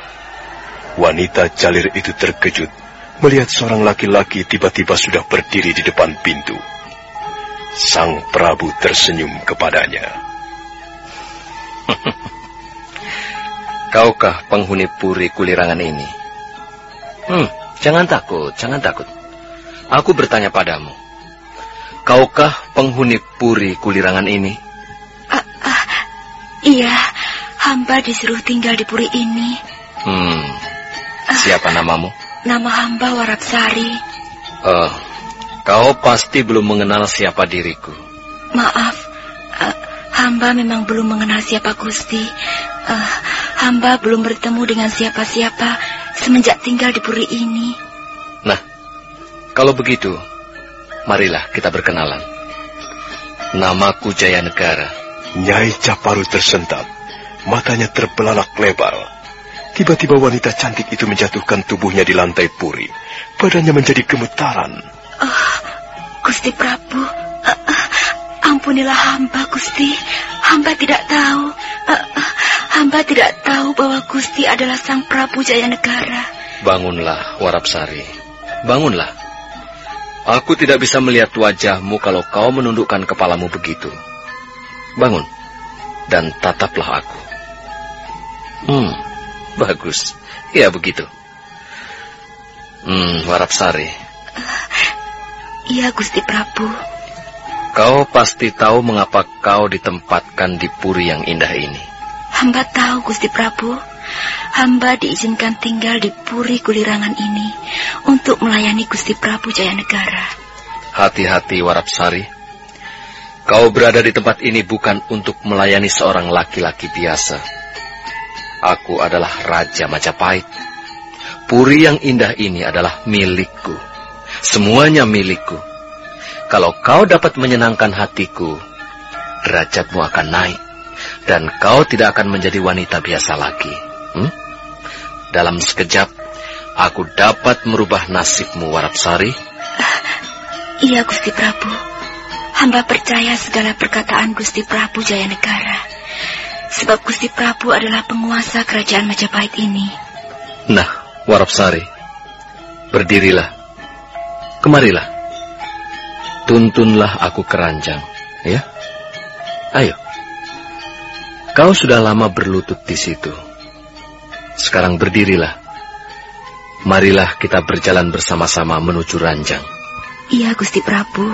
[SPEAKER 5] Wanita jalir itu terkejut melihat seorang laki-laki tiba-tiba sudah berdiri di depan pintu. Sang Prabu tersenyum kepadanya.
[SPEAKER 3] Kaukah penghuni puri kulirangan ini? Hmm, jangan takut, jangan takut. Aku bertanya padamu. Kaukah penghuni puri kulirangan ini?
[SPEAKER 7] Uh, uh, iya, hamba disuruh tinggal di puri ini.
[SPEAKER 3] Hmm, siapa uh, namamu?
[SPEAKER 7] Nama hamba Warapsari.
[SPEAKER 3] Oh, kau pasti belum mengenal siapa diriku.
[SPEAKER 7] Maaf, uh, hamba memang belum mengenal siapa Gusti. Uh, hamba belum bertemu dengan siapa-siapa semenjak tinggal di puri ini.
[SPEAKER 3] Nah, kalau begitu, marilah kita berkenalan. Namaku Jaya Negara.
[SPEAKER 5] Nyai Caparu tersentak. Matanya terbelalak lebar. Tiba-tiba wanita cantik itu menjatuhkan tubuhnya di lantai puri. Badannya menjadi gemetaran.
[SPEAKER 7] Oh, Gusti Prabu, uh, uh, ampunilah hamba, Gusti. Hamba tidak tahu. Uh, uh, hamba tidak tahu bahwa Gusti adalah Sang Prabu Jaya Negara.
[SPEAKER 3] Bangunlah, Warapsari. Bangunlah. Aku tidak bisa melihat wajahmu kalau kau menundukkan kepalamu begitu. Bangun dan tataplah aku. Hmm, Bagus. Ya begitu. Hmm, Warapsari.
[SPEAKER 7] Iya, Gusti Prabu.
[SPEAKER 3] Kau pasti tahu mengapa kau ditempatkan di puri yang indah ini.
[SPEAKER 7] Hamba tahu, Gusti Prabu. Hamba diizinkan tinggal di puri kulirangan ini untuk melayani Gusti Prabu Jaya Negara.
[SPEAKER 3] Hati-hati, Warapsari. Kau berada di tempat ini bukan untuk melayani seorang laki-laki biasa Aku adalah Raja Majapahit. Puri yang indah ini adalah milikku. Semuanya milikku. Kalau kau dapat menyenangkan hatiku, derajatmu akan naik. Dan kau tidak akan menjadi wanita biasa lagi. Hmm? Dalam sekejap, aku dapat merubah nasibmu, Warapsari.
[SPEAKER 7] Iya, Gusti Prabu. Hamba percaya segala perkataan Gusti Prabu Jaya Negara. Sebab Gusti Prabu adalah penguasa kerajaan Majapahit ini.
[SPEAKER 3] Nah, Warapsari, berdirilah. Kemarilah. Tuntunlah aku keranjang, ya. Ayo. Kau sudah lama berlutut di situ. Sekarang berdirilah. Marilah kita berjalan bersama-sama menuju ranjang.
[SPEAKER 7] Iya, Gusti Prabu.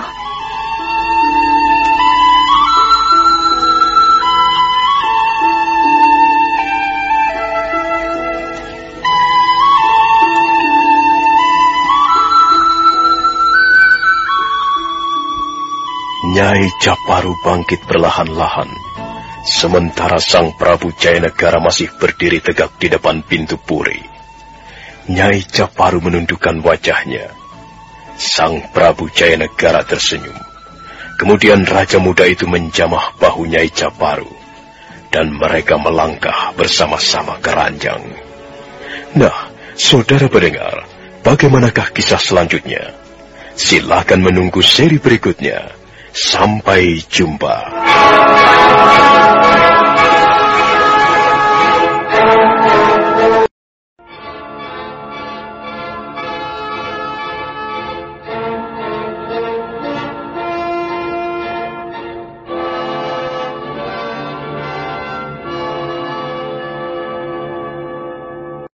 [SPEAKER 5] Nyai Japaru bangkit perlahan-lahan, sementara Sang Prabu Jayanegara masih berdiri tegak di depan pintu puri. Nyai Japaru menundukkan wajahnya. Sang Prabu Jayanegara tersenyum. Kemudian Raja Muda itu menjamah bahu Nyai Japaru, dan mereka melangkah bersama-sama ke ranjang. Nah, saudara pendengar, bagaimanakah kisah selanjutnya? Silakan menunggu seri berikutnya. Sampai jumpa.